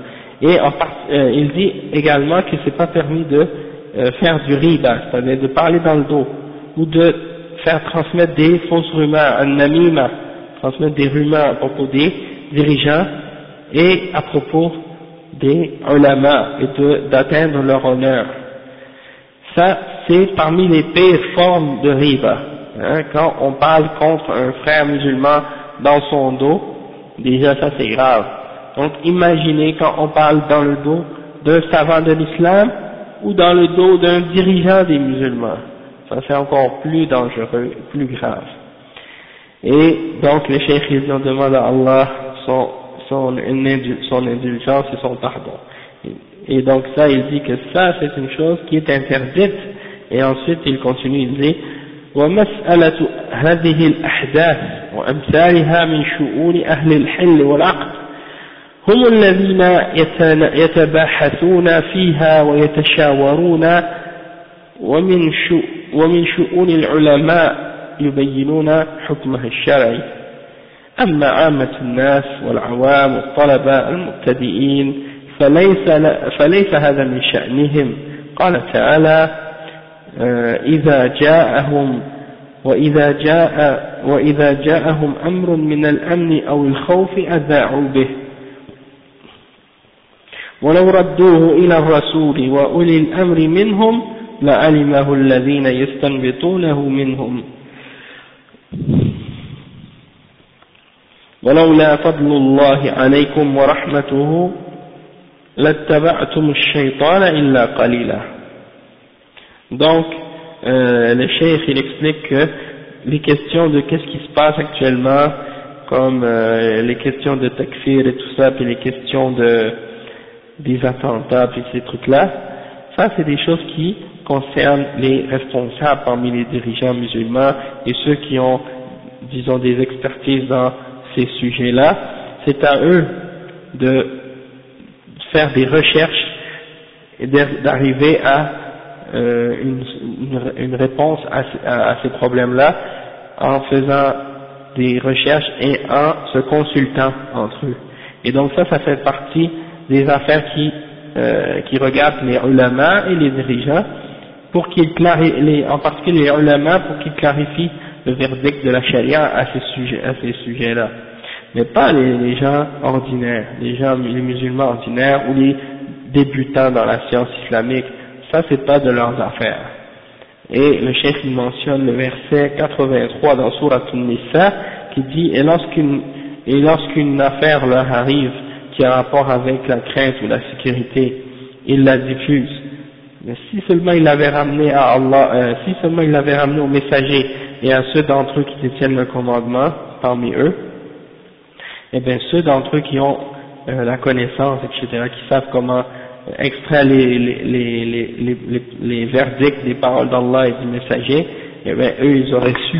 Et euh, il dit également que c'est pas permis de faire du riba, c'est-à-dire de parler dans le dos, ou de faire transmettre des fausses rumeurs, un namima, transmettre des rumeurs à propos des dirigeants et à propos des ulama et d'atteindre leur honneur. Ça, c'est parmi les pires formes de riba. Hein, quand on parle contre un frère musulman dans son dos, déjà ça c'est grave. Donc imaginez quand on parle dans le dos d'un savant de l'islam, ou dans le dos d'un dirigeant des musulmans. Ça c'est encore plus dangereux, plus grave. Et donc les chefs ils demandent à Allah son, son, son indulgence et son pardon. Et, donc ça il dit que ça c'est une chose qui est interdite. Et ensuite il continue, il dit ومسألة هذه الأحداث وأمثالها من شؤون أهل الحل والعقد هم الذين يتباحثون فيها ويتشاورون ومن ومن شؤون العلماء يبينون حكمها الشرعي. أما عامة الناس والعوام والطلبة المبتدئين فليس, فليس هذا من شأنهم. قال تعالى إذا جاءهم وإذا جاء وإذا جاءهم أمر من الأمن أو الخوف أذاعوا به. ولو ردوه إلى الرسول وأولي الأمر منهم لعلمه الذين يستنبطونه منهم ولولا فضل الله عليكم ورحمته لاتبعتم الشيطان إلا قليلا donc euh, le cheikh il explique que les questions de qu'est-ce qui se passe actuellement comme euh, les questions de takfir et tout ça puis les questions de des attentats puis ces trucs là ça c'est des choses qui concernent les responsables parmi les dirigeants musulmans et ceux qui ont disons des expertises dans ces sujets-là, c'est à eux de faire des recherches et d'arriver à euh, une, réponse à, ces problèmes-là en faisant des recherches et en se consultant entre eux. Et donc ça, ça fait partie des affaires qui, euh, qui regardent les ulama et les dirigeants, pour qu'ils clarifient, en particulier les ulama, pour qu'ils clarifient le verdict de la charia à ces sujets, à ces sujets-là. Mais pas les, les, gens ordinaires, les gens, les musulmans ordinaires ou les débutants dans la science islamique. Ça, c'est pas de leurs affaires. Et le chef mentionne le verset 83 dans Surat An-Nisa qui dit et lorsqu'une et lorsqu'une affaire leur arrive qui a rapport avec la crainte ou la sécurité, ils la diffusent. Mais si seulement il l'avait ramené à Allah, euh, si seulement il l'avait ramené aux messagers et à ceux d'entre eux qui détiennent le commandement parmi eux, eh bien ceux d'entre eux qui ont euh, la connaissance, etc., qui savent comment extraire les, les, les, les, les verdicts des paroles d'Allah et du messager, eh bien eux ils auraient su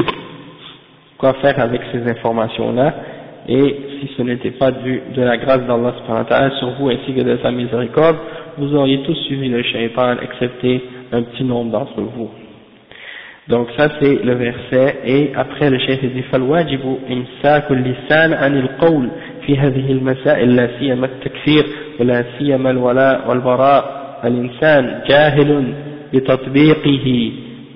quoi faire avec ces informations-là, et si ce n'était pas du, de la grâce d'Allah sur vous ainsi que de sa miséricorde, vous auriez tous suivi le shaitan, excepté un petit nombre d'entre vous. Donc ça c'est le verset et après le chef dit فالواجب إمساك اللسان عن القول في هذه المسائل لا سيما التكفير ولا سيما الولاء والبراء الإنسان جاهل بتطبيقه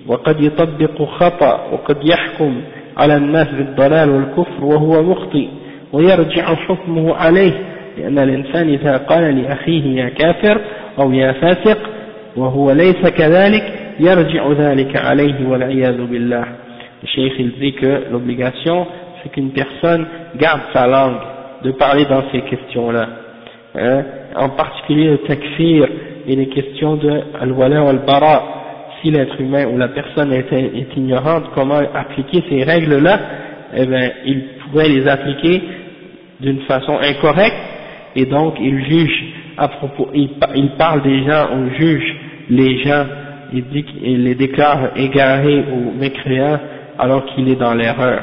وقد يطبق خطأ وقد يحكم على الناس بالضلال والكفر وهو مخطئ ويرجع حكمه عليه لأن الإنسان إذا قال لأخيه يا كافر أو يا فاسق وهو ليس كذلك يرجع ذلك عليه والعياذ بالله le cheikh il dit que l'obligation c'est qu'une personne garde sa langue de parler dans ces questions là hein, en particulier le takfir et les questions de al-wala al-bara si l'être humain ou la personne est, ignorante comment appliquer ces règles là eh bien il pourrait les appliquer d'une façon incorrecte et donc il juge à propos il, il parle des gens on juge les gens il dit qu'il les déclare égarés ou mécréants alors qu'il est dans l'erreur.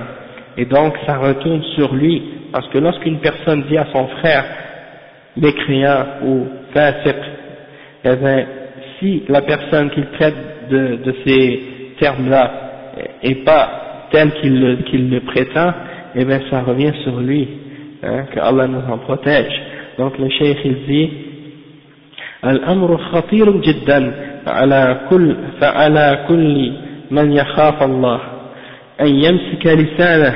Et donc ça retourne sur lui, parce que lorsqu'une personne dit à son frère mécréant ou fasiq, eh bien, si la personne qu'il traite de, de ces termes-là est pas tel qu'il le, le, prétend, eh bien ça revient sur lui, hein, que Allah nous en protège. Donc le cheikh il dit, Al-amru khatir jiddan فعلى كل, فعلى كل من يخاف الله أن يمسك لسانه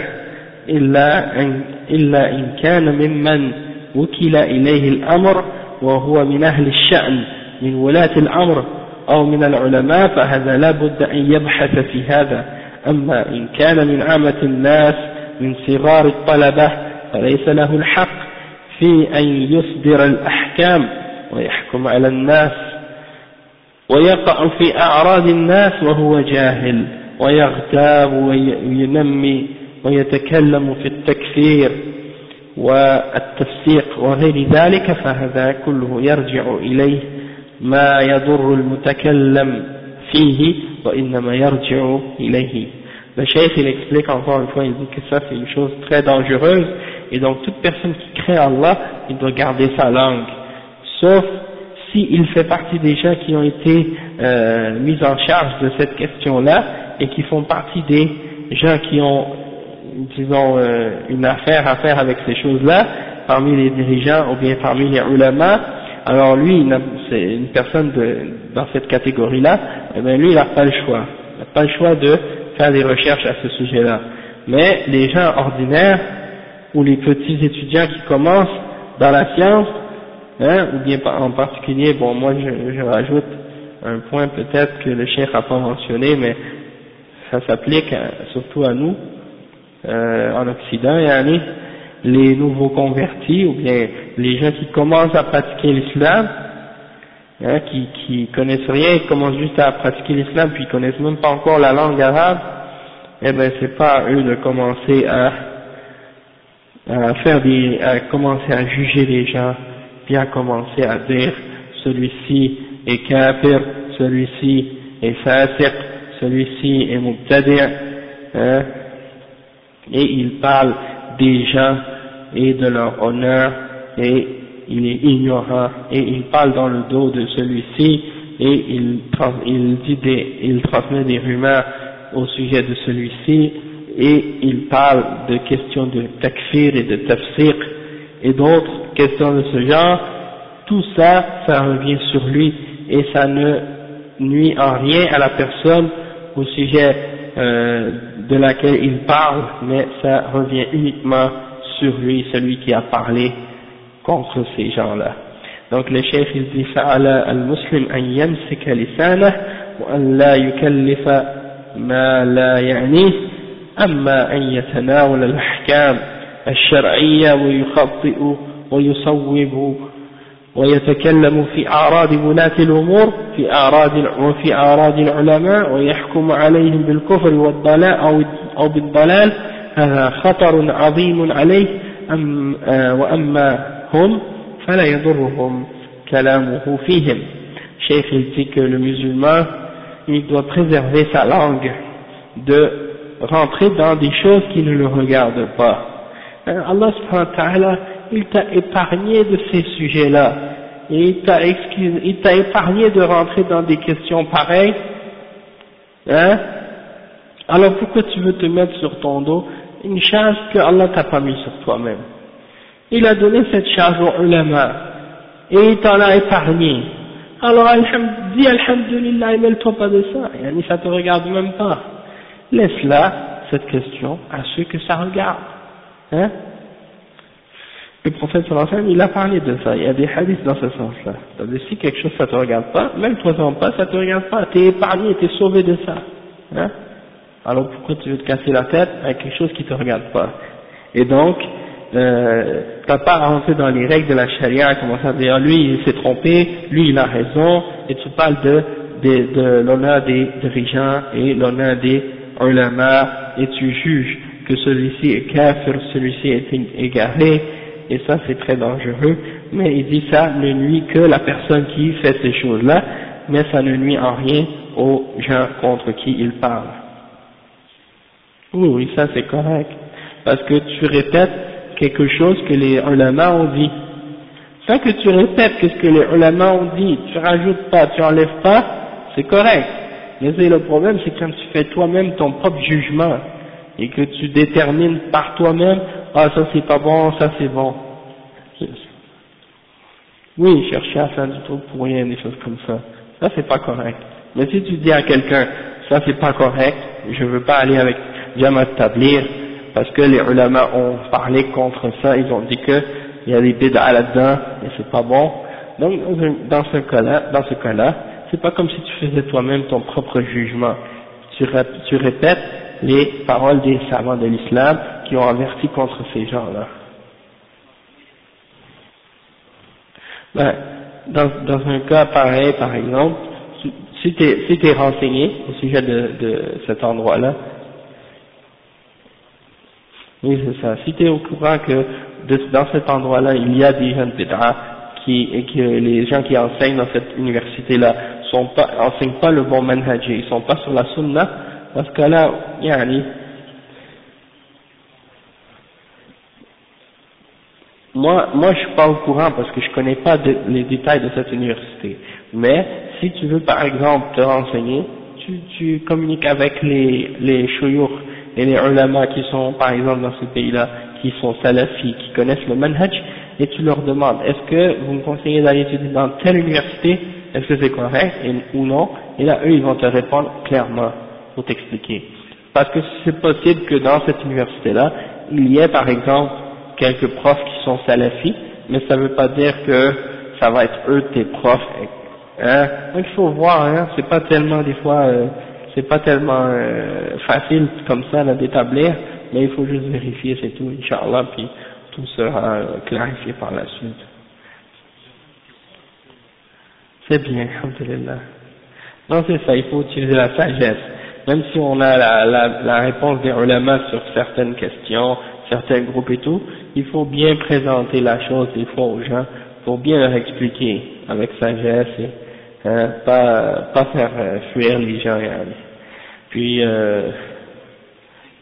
إلا إن, إلا إن كان ممن وكل إليه الأمر وهو من أهل الشأن من ولاة الأمر أو من العلماء فهذا لا بد أن يبحث في هذا. أما إن كان من عامة الناس من صغار الطلبة فليس له الحق في أن يصدر الأحكام ويحكم على الناس. ويقع في أعراض الناس وهو جاهل ويغتاب وينمي ويتكلم في التكفير والتفسيق وغير ذلك فهذا كله يرجع إليه. ما يضر المتكلم فيه وإنما يرجع إليه Le chef il explique encore une fois, il dit que ça c'est une chose très dangereuse et donc toute personne qui crée Allah, il doit garder sa langue, sauf s'il fait partie des gens qui ont été euh, mis en charge de cette question-là et qui font partie des gens qui ont, disons, euh, une affaire à faire avec ces choses-là, parmi les dirigeants ou bien parmi les ulama, alors lui, c'est une personne de, dans cette catégorie-là, eh bien lui, il n'a pas le choix. Il n'a pas le choix de faire des recherches à ce sujet-là. Mais les gens ordinaires, ou les petits étudiants qui commencent dans la science, hein, ou bien en particulier, bon moi je, je rajoute un point peut-être que le chef n'a pas mentionné, mais ça s'applique surtout à nous, euh, en Occident, et les nouveaux convertis, ou bien les gens qui commencent à pratiquer l'islam, hein, qui, qui connaissent rien, ils commencent juste à pratiquer l'islam, puis ils connaissent même pas encore la langue arabe, eh ben c'est pas à eux de commencer à, à faire des, à commencer à juger les gens, puis à commencer à dire celui-ci est kafir, celui-ci est fasiq, celui-ci est mubtadi', hein, et il parle des gens et de leur honneur, et il est ignorant, et il parle dans le dos de celui-ci, et il, il, dit des, il transmet des rumeurs au sujet de celui-ci, et il parle de questions de takfir et de tafsir, et d'autres questions de ce genre, tout ça, ça revient sur lui, et ça ne nuit en rien à la personne au sujet euh, de laquelle il parle, mais ça revient uniquement sur lui, celui qui a parlé contre ces gens-là. Donc le chef il dit فعلى المسلم أن يمسك لسانه وأن لا يكلف ما لا يعنيه أما أن يتناول الأحكام الشرعية ويخطئ ويصوب ويتكلم في أعراض ولاة الأمور في أعراض وفي أعراض العلماء ويحكم عليهم بالكفر والضلال أو أو بالضلال. هذا خطر عظيم عليه. أم وأما هم فلا يضرهم كلامه فيهم. Cheikh il dit que le musulman il doit préserver sa langue de rentrer dans des choses qui ne le regardent pas. Allah subhanahu wa ta'ala il t'a épargné de ces sujets-là, et il t'a épargné de rentrer dans des questions pareilles, hein? Alors pourquoi tu veux te mettre sur ton dos une charge que Allah t'a pas mis sur toi-même? Il a donné cette charge au ulama, et il t'en a épargné. Alors dis Alhamdulillah, et mêle-toi pas de ça, yani ça te regarde même pas. Laisse là cette question à ceux que ça regarde. Hein? Le prophète sallallahu il a parlé de ça, il y a des hadiths dans ce sens-là. C'est-à-dire si quelque chose ça te regarde pas, même toi ça pas, ça te regarde pas, t'es épargné, t'es sauvé de ça. Hein? Alors pourquoi tu veux te casser la tête avec quelque chose qui te regarde pas? Et donc, euh, t'as pas à rentrer dans les règles de la charia, à commencer à dire ah, lui il s'est trompé, lui il a raison, et tu parles de, de, de l'honneur des dirigeants et l'honneur des ulama, et tu juges que celui-ci est kafir, celui-ci est égaré, et ça c'est très dangereux, mais il dit ça ne nuit que la personne qui fait ces choses-là, mais ça ne nuit en rien aux gens contre qui il parle. Oui, ça c'est correct, parce que tu répètes quelque chose que les ulama ont dit. Tant que tu répètes ce que les ulama ont dit, tu rajoutes pas, tu enlèves pas, c'est correct. Mais le problème, c'est quand tu fais toi-même ton propre jugement et que tu détermines par toi-même ah ça c'est pas bon, ça c'est bon. Oui, chercher à faire du tout pour rien, des choses comme ça. Ça c'est pas correct. Mais si tu dis à quelqu'un, ça c'est pas correct, je veux pas aller avec Jama Tablir, parce que les ulama ont parlé contre ça, ils ont dit que il y a des bid'a là-dedans, et c'est pas bon. Donc, dans ce cas-là, dans ce cas-là, c'est pas comme si tu faisais toi-même ton propre jugement. Tu, tu répètes les paroles des savants de l'islam qui ont averti contre ces gens-là. Ben, dans, dans un cas pareil, par exemple, si tu es, renseigné au sujet de, cet endroit-là, oui c'est ça, si tu es au courant que dans cet endroit-là, il y a des jeunes bid'a qui, et que les gens qui enseignent dans cette université-là sont pas, enseignent pas le bon manhaj, ils sont pas sur la sunna, parce que là, yani, moi, moi je suis pas au courant parce que je connais pas les détails de cette université. Mais si tu veux par exemple te renseigner, tu, tu communiques avec les les et les ulama qui sont par exemple dans ce pays-là, qui sont salafis, qui connaissent le manhaj, et tu leur demandes est-ce que vous me conseillez d'aller étudier dans telle université, est-ce que c'est correct? Ou non, et là eux ils vont te répondre clairement pour t'expliquer. Parce que c'est possible que dans cette université-là, il y ait par exemple quelques profs qui sont salafis, mais ça ne veut pas dire que ça va être eux tes profs. Hein? Donc il faut voir, hein, c'est pas tellement des fois, euh, c'est pas tellement euh, facile comme ça d'établir, mais il faut juste vérifier, c'est tout, Inch'Allah, puis tout sera euh, clarifié par la suite. C'est bien, alhamdulillah. Non, c'est ça, il faut utiliser la sagesse. Même si on a la, la, la réponse des ulama sur certaines questions, certains groupes et tout, il faut bien présenter la chose des fois aux gens pour bien leur expliquer avec sagesse et hein, pas, pas faire euh, fuir les gens. Puis, euh,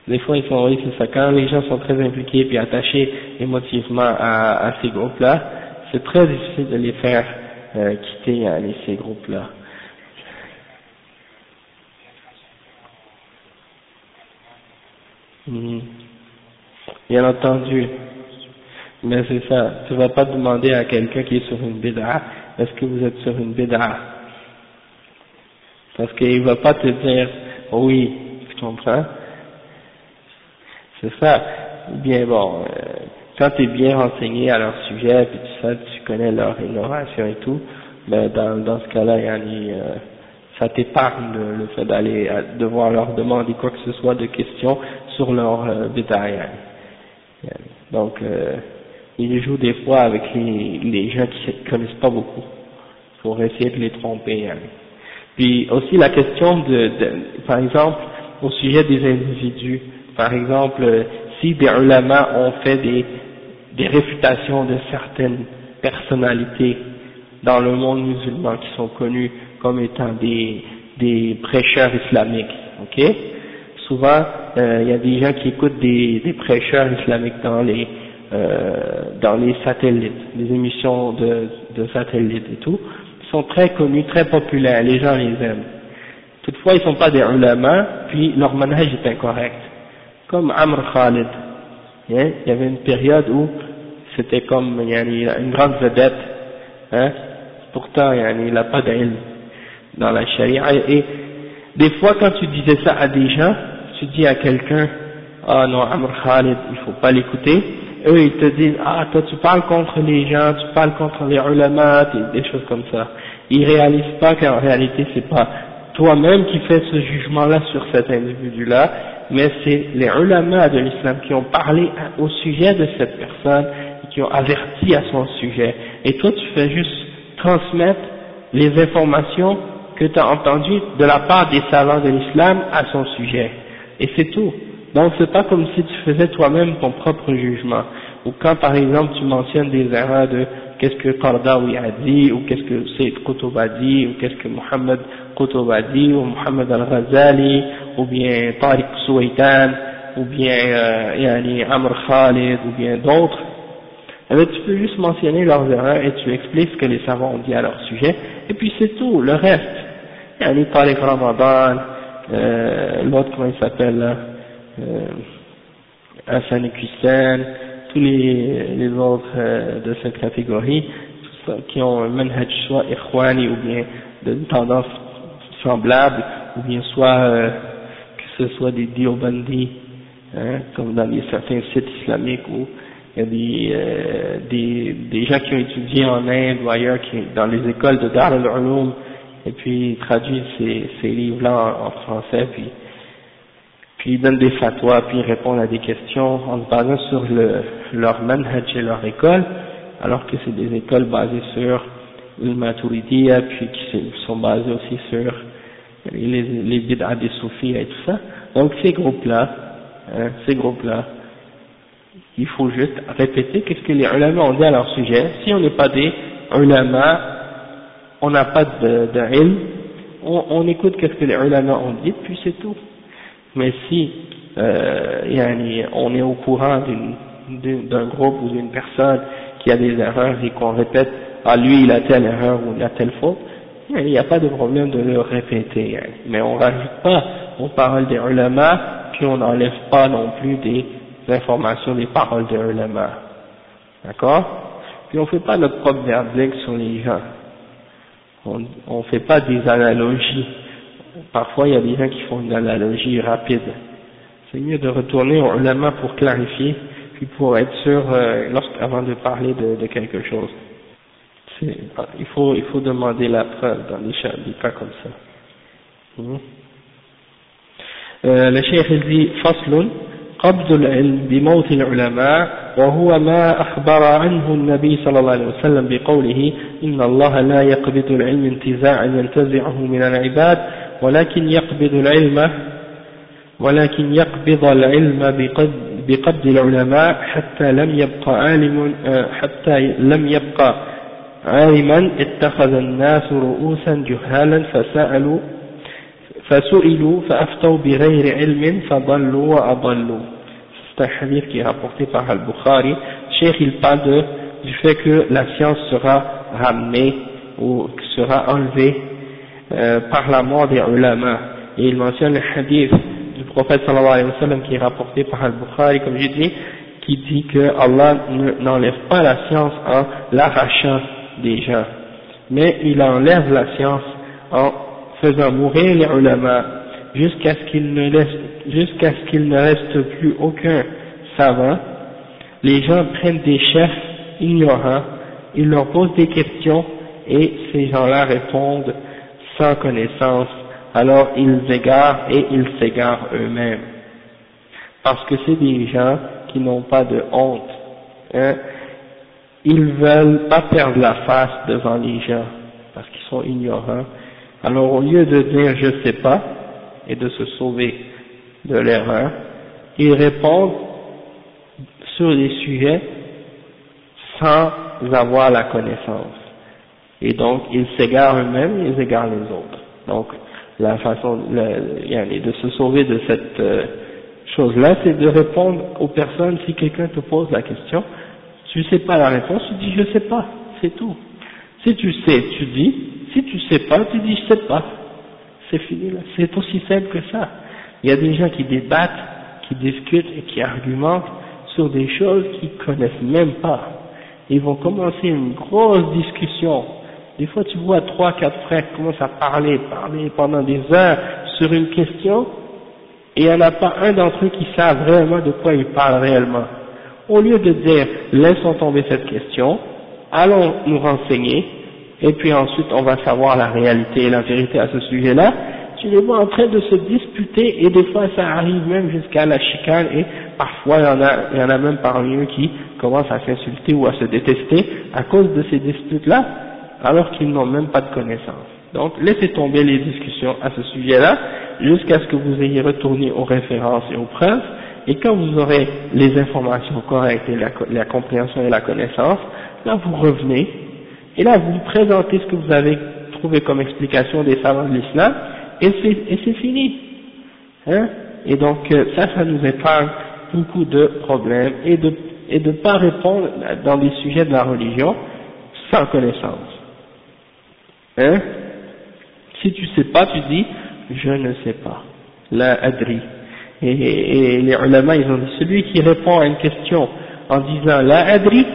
des fois, ils sont, oui, c'est ça, quand les gens sont très impliqués puis attachés émotivement à, à ces groupes-là, c'est très difficile de les faire euh, quitter ces groupes-là. Mhm. Bien entendu. Mais c'est ça, tu vas pas demander à quelqu'un qui est sur une bid'a, est-ce que vous êtes sur une bid'a? Parce qu'il va pas te dire, oui, tu comprends? C'est ça. Bien bon, euh, quand tu es bien renseigné à leur sujet, puis tu sais, tu connais leur innovation et tout, ben dans, dans ce cas-là, euh, ça t'épargne le, fait d'aller devoir leur demander quoi que ce soit de questions sur leur euh, Donc, euh, ils jouent des fois avec les, les gens qui ne connaissent pas beaucoup, pour essayer de les tromper. Hein. Puis aussi la question de, par exemple, au sujet des individus, par exemple, si des ulama ont fait des, des réfutations de certaines personnalités dans le monde musulman qui sont connus comme étant des, des prêcheurs islamiques, ok? Souvent, euh, il y a des gens qui écoutent des, des prêcheurs islamiques dans les euh, dans les satellites, les émissions de, de satellites et tout, sont très connus, très populaires, les gens les aiment. Toutefois, ils ne sont pas des ulama, puis leur manhaj est incorrect. Comme Amr Khalid, hein, il y avait une période où c'était comme une grande vedette, hein, pourtant il n'a pas d'ilm dans la charia, et des fois quand tu disais ça à des gens, tu dis à quelqu'un, ah non, Amr Khalid, il faut pas l'écouter, eux ils te disent, ah toi tu parles contre les gens, tu parles contre les ulama, des choses comme ça. Ils réalisent pas qu'en réalité c'est pas toi-même qui fais ce jugement-là sur cet individu-là, mais c'est les ulama de l'islam qui ont parlé au sujet de cette personne, qui ont averti à son sujet. Et toi tu fais juste transmettre les informations que tu as entendues de la part des savants de l'islam à son sujet. Et c'est tout. Donc c'est pas comme si tu faisais toi-même ton propre jugement. Ou quand par exemple tu mentionnes des erreurs de qu'est-ce que Qardawi a dit, ou qu'est-ce que Sayyid Qutb a dit, ou qu'est-ce que Mohammed Qutb a dit, ou Mohammed al-Ghazali, ou bien Tariq Souaitan, ou bien euh, yani Amr Khalid, ou bien d'autres, eh bien, tu peux juste mentionner leurs erreurs et tu expliques ce que les savants ont dit à leur sujet, et puis c'est tout, le reste. Yani Tariq Ramadan, euh, l'autre comment il s'appelle là, Hassan Hussein, tous les, les autres euh, de cette catégorie, qui ont un manhaj soit ikhwani ou bien de tendance semblable, ou bien soit euh, que ce soit des diobandis, hein, comme dans les, certains sites islamiques où il y a des, euh, des, des gens qui ont étudié en Inde ou ailleurs, qui, dans les écoles de Dar al-Ulum, et puis traduisent ces, ces livres-là en, en, français, puis puis ils donnent des fatwas, puis ils répondent à des questions en se basant sur le, leur manhaj et leur école, alors que c'est des écoles basées sur le maturidiya, puis qui sont basées aussi sur les, les bid'ah des soufis et tout ça. Donc ces groupes-là, hein, ces groupes-là, il faut juste répéter qu'est-ce que les ulama ont dit à leur sujet. Si on n'est pas des ulama, on n'a pas de, de on, on écoute qu'est-ce que les ulama ont dit, puis c'est tout. Mais si euh, on est au courant d'un groupe ou d'une personne qui a des erreurs et qu'on répète ah lui il a telle erreur ou il a telle faute, il n'y a pas de problème de le répéter. Mais on ne rajoute pas aux paroles des ulama, puis on n'enlève pas non plus des informations des paroles des ulama. D'accord? Puis on fait pas notre propre verdict sur les gens. On ne fait pas des analogies Parfois, il y a des gens qui font une analogie rapide. C'est mieux de retourner au ulama pour clarifier, puis pour être sûr, euh, avant de parler de, de quelque chose. Il faut, il faut demander la preuve dans des, cas comme ça. Hmm. Euh, le cheikh dit, فصل قبض العلم بموت العلماء وهو ما أخبر عنه النبي صلى الله عليه وسلم بقوله إن الله لا يقبض العلم انتزاعا ينتزعه من العباد ولكن يقبض العلم ولكن يقبض العلم بقبض العلماء حتى لم يبقى عالم حتى لم يبقى عالما اتخذ الناس رؤوسا جهالا فسألوا فسئلوا فأفتوا بغير علم فضلوا وأضلوا. C'est un hadith qui est rapporté par Al-Bukhari. Cheikh il parle de, du fait que la science sera ramenée ou sera enlevée euh, par la mort des ulama et il mentionne le hadith du prophète sallallahu alayhi wa sallam qui est rapporté par Al-Bukhari comme j'ai dit qui dit que Allah n'enlève pas la science en l'arrachant des gens. Mais il enlève la science en faisant mourir les ulama jusqu'à ce qu'il ne laisse jusqu'à ce qu'il ne reste plus aucun savant. Les gens prennent des chefs ignorants ils leur posent des questions et ces gens-là répondent sans connaissance alors ils égarent et ils s'égarent eux-mêmes parce que c'est des gens qui n'ont pas de honte hein. ils veulent pas perdre la face devant les gens parce qu'ils sont ignorants alors au lieu de dire je sais pas et de se sauver de l'erreur, ils répondent sur les sujets sans avoir la connaissance. Et donc ils s'égarent eux-mêmes, ils égarent les autres. Donc la façon de se sauver de cette euh, chose-là, c'est de répondre aux personnes, si quelqu'un te pose la question, tu sais pas la réponse, tu dis je sais pas, c'est tout. Si tu sais, tu dis, si tu sais pas, tu dis je sais pas. C'est fini là. C'est aussi simple que ça. Il y a des gens qui débattent, qui discutent et qui argumentent sur des choses qu'ils connaissent même pas. Ils vont commencer une grosse discussion. Des fois, tu vois trois, quatre frères commencent à parler, parler pendant des heures sur une question, et il n'y en a pas un d'entre eux qui savent vraiment de quoi ils parlent réellement. Au lieu de dire, laissons tomber cette question, allons nous renseigner, et puis ensuite on va savoir la réalité et la vérité à ce sujet-là, tu les vois en train de se disputer et des fois ça arrive même jusqu'à la chicane et parfois il y en a même parmi eux qui commencent à s'insulter ou à se détester à cause de ces disputes-là alors qu'ils n'ont même pas de connaissances. Donc laissez tomber les discussions à ce sujet-là jusqu'à ce que vous ayez retourné aux références et aux preuves et quand vous aurez les informations correctes et la, compréhension et la connaissance, là vous revenez et là, vous présentez ce que vous avez trouvé comme explication des savants de l'islam, et c'est fini. Hein? Et donc, euh, ça, ça nous épargne beaucoup de problèmes, et de et de pas répondre dans des sujets de la religion sans connaissance. Hein? Si tu sais pas, tu dis, je ne sais pas. La adri. Et, et les ulama, ils ont celui qui répond à une question en disant la adri,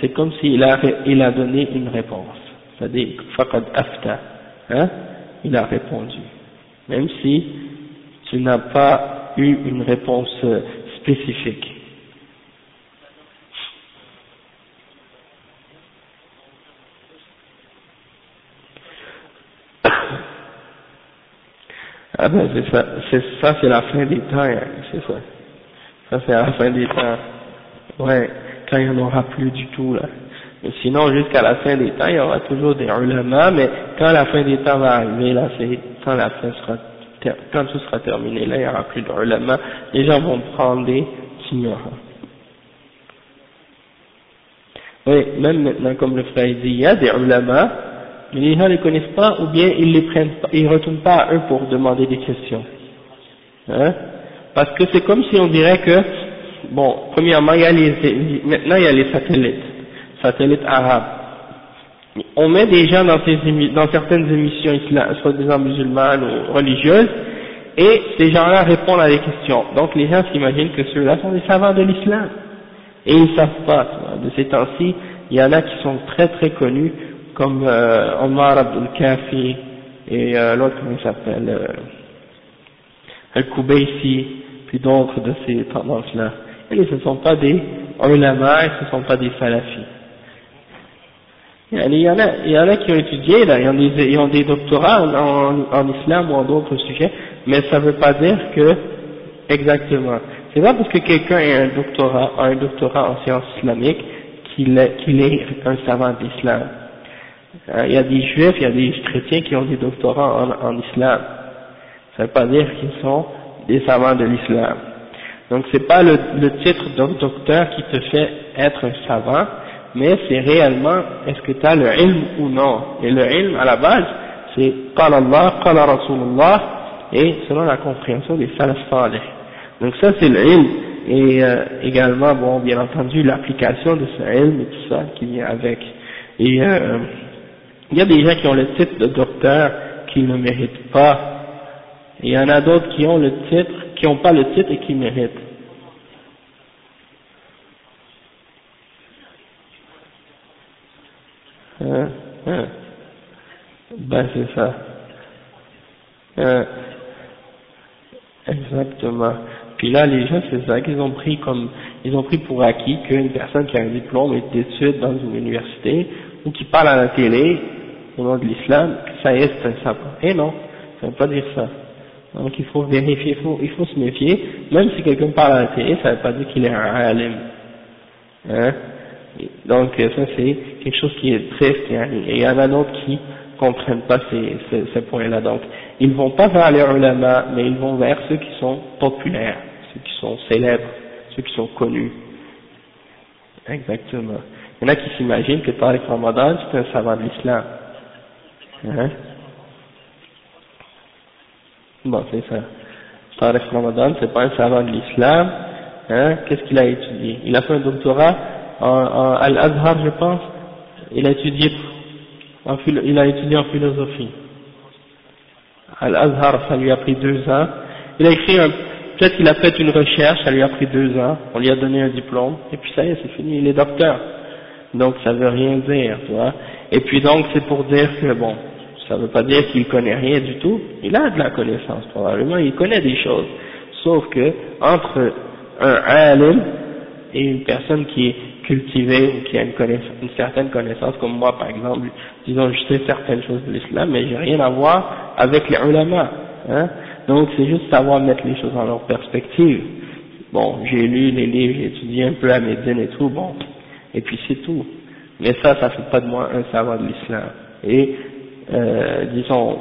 c'est comme s'il a, il a donné une réponse. C'est-à-dire, faqad afta, hein, il a répondu. Même si tu n'as pas eu une réponse spécifique. Ah ben c'est ça, c'est ça c'est la fin des temps, hein, c'est ça. Ça c'est la fin des temps. Ouais quand il n'y en aura plus du tout là. Mais sinon, jusqu'à la fin des temps, il y aura toujours des ulama, mais quand la fin des temps va arriver, là, c'est quand la fin sera, quand tout sera terminé, là, il n'y aura plus d'ulama, les gens vont prendre des ignorants. Oui, même maintenant, comme le frère dit, il y a des ulama, mais les gens ne les connaissent pas, ou bien ils les prennent pas, ils retournent pas à eux pour demander des questions. Hein? Parce que c'est comme si on dirait que bon, premièrement, il y a les, maintenant il y a les satellites, satellites arabes. On met des gens dans, ces, dans certaines émissions soit disant musulmanes ou religieuses, et ces gens-là répondent à des questions. Donc les gens s'imaginent que ceux-là sont des savants de l'islam. Et ils ne savent pas, de ces temps-ci, il y en a qui sont très très connus, comme euh, Omar Abdul Kafi et euh, l'autre, comment il s'appelle, euh, Al-Kubaysi, puis d'autres de ces tendances-là. Et ce ne sont pas des ulama, et ce ne sont pas des salafis. Il y, en a, il y en a qui ont étudié, là, ils, ont des, ils ont des doctorats en, en, islam ou en d'autres sujets, mais ça ne veut pas dire que, exactement, c'est pas parce que quelqu'un a un doctorat, un doctorat en sciences islamiques qu'il est, qu'il est un savant d'islam. Euh, il y a des juifs, il y a des chrétiens qui ont des doctorats en, en islam. Ça veut pas dire qu'ils sont des savants de l'islam. Donc c'est pas le, le titre de docteur qui te fait être un savant, mais c'est réellement est-ce que tu as le ilm ou non? Et le ilm à la base, c'est qala Allah, qala Rasulullah, et selon la compréhension des salaf. Donc ça c'est le ilm, et euh, également, bon, bien entendu, l'application de ce ilm et tout ça qui vient avec. Et euh, il y a des gens qui ont le titre de docteur qui ne méritent pas, et il y en a d'autres qui ont le titre, qui n'ont pas le titre et qui méritent. Hein, hein? Ben c'est ça. Hein? Exactement. Puis là, les gens, c'est ça qu'ils ont pris comme, ils ont pris pour acquis qu'une personne qui a un diplôme d'études dans une université, ou qui parle à la télé, au nom de l'islam, ça est, un savant. Eh non, ça ne veut pas dire ça. Donc il faut vérifier, il faut, se méfier, même si quelqu'un parle à la télé, ça ne veut pas dire qu'il est un alim. Hein? Donc ça c'est quelque chose qui est triste, et il y en a d'autres qui comprennent pas ces, ces, ces points-là. Donc ils vont pas vers les ulama, mais ils vont vers ceux qui sont populaires, ceux qui sont célèbres, ceux qui sont connus. Exactement. Il y en a qui s'imaginent que Tariq Ramadan c'est un savant de l'islam. Hein? Bon, c'est ça. Tariq Ramadan c'est pas un savant de l'islam. Hein? Qu'est-ce qu'il a étudié? Il a fait un doctorat en, Al-Azhar, je pense, il a étudié en, il a étudié en philosophie. Al-Azhar, ça lui a pris deux ans. Il a écrit un, peut-être qu'il a fait une recherche, ça lui a pris deux ans. On lui a donné un diplôme, et puis ça y est, c'est fini, il est docteur. Donc ça veut rien dire, tu vois. Et puis donc c'est pour dire que bon, ça veut pas dire qu'il connaît rien du tout. Il a de la connaissance probablement, il connaît des choses. Sauf que entre un alim et une personne qui est cultivé ou qui a une, une, certaine connaissance, comme moi par exemple, disons je sais certaines choses de l'islam, mais j'ai rien à voir avec les ulama. Hein. Donc c'est juste savoir mettre les choses dans leur perspective. Bon, j'ai lu les livres, j'ai étudié un peu la médecine et tout, bon, et puis c'est tout. Mais ça, ça fait pas de moi un savoir de l'islam. Et euh, disons,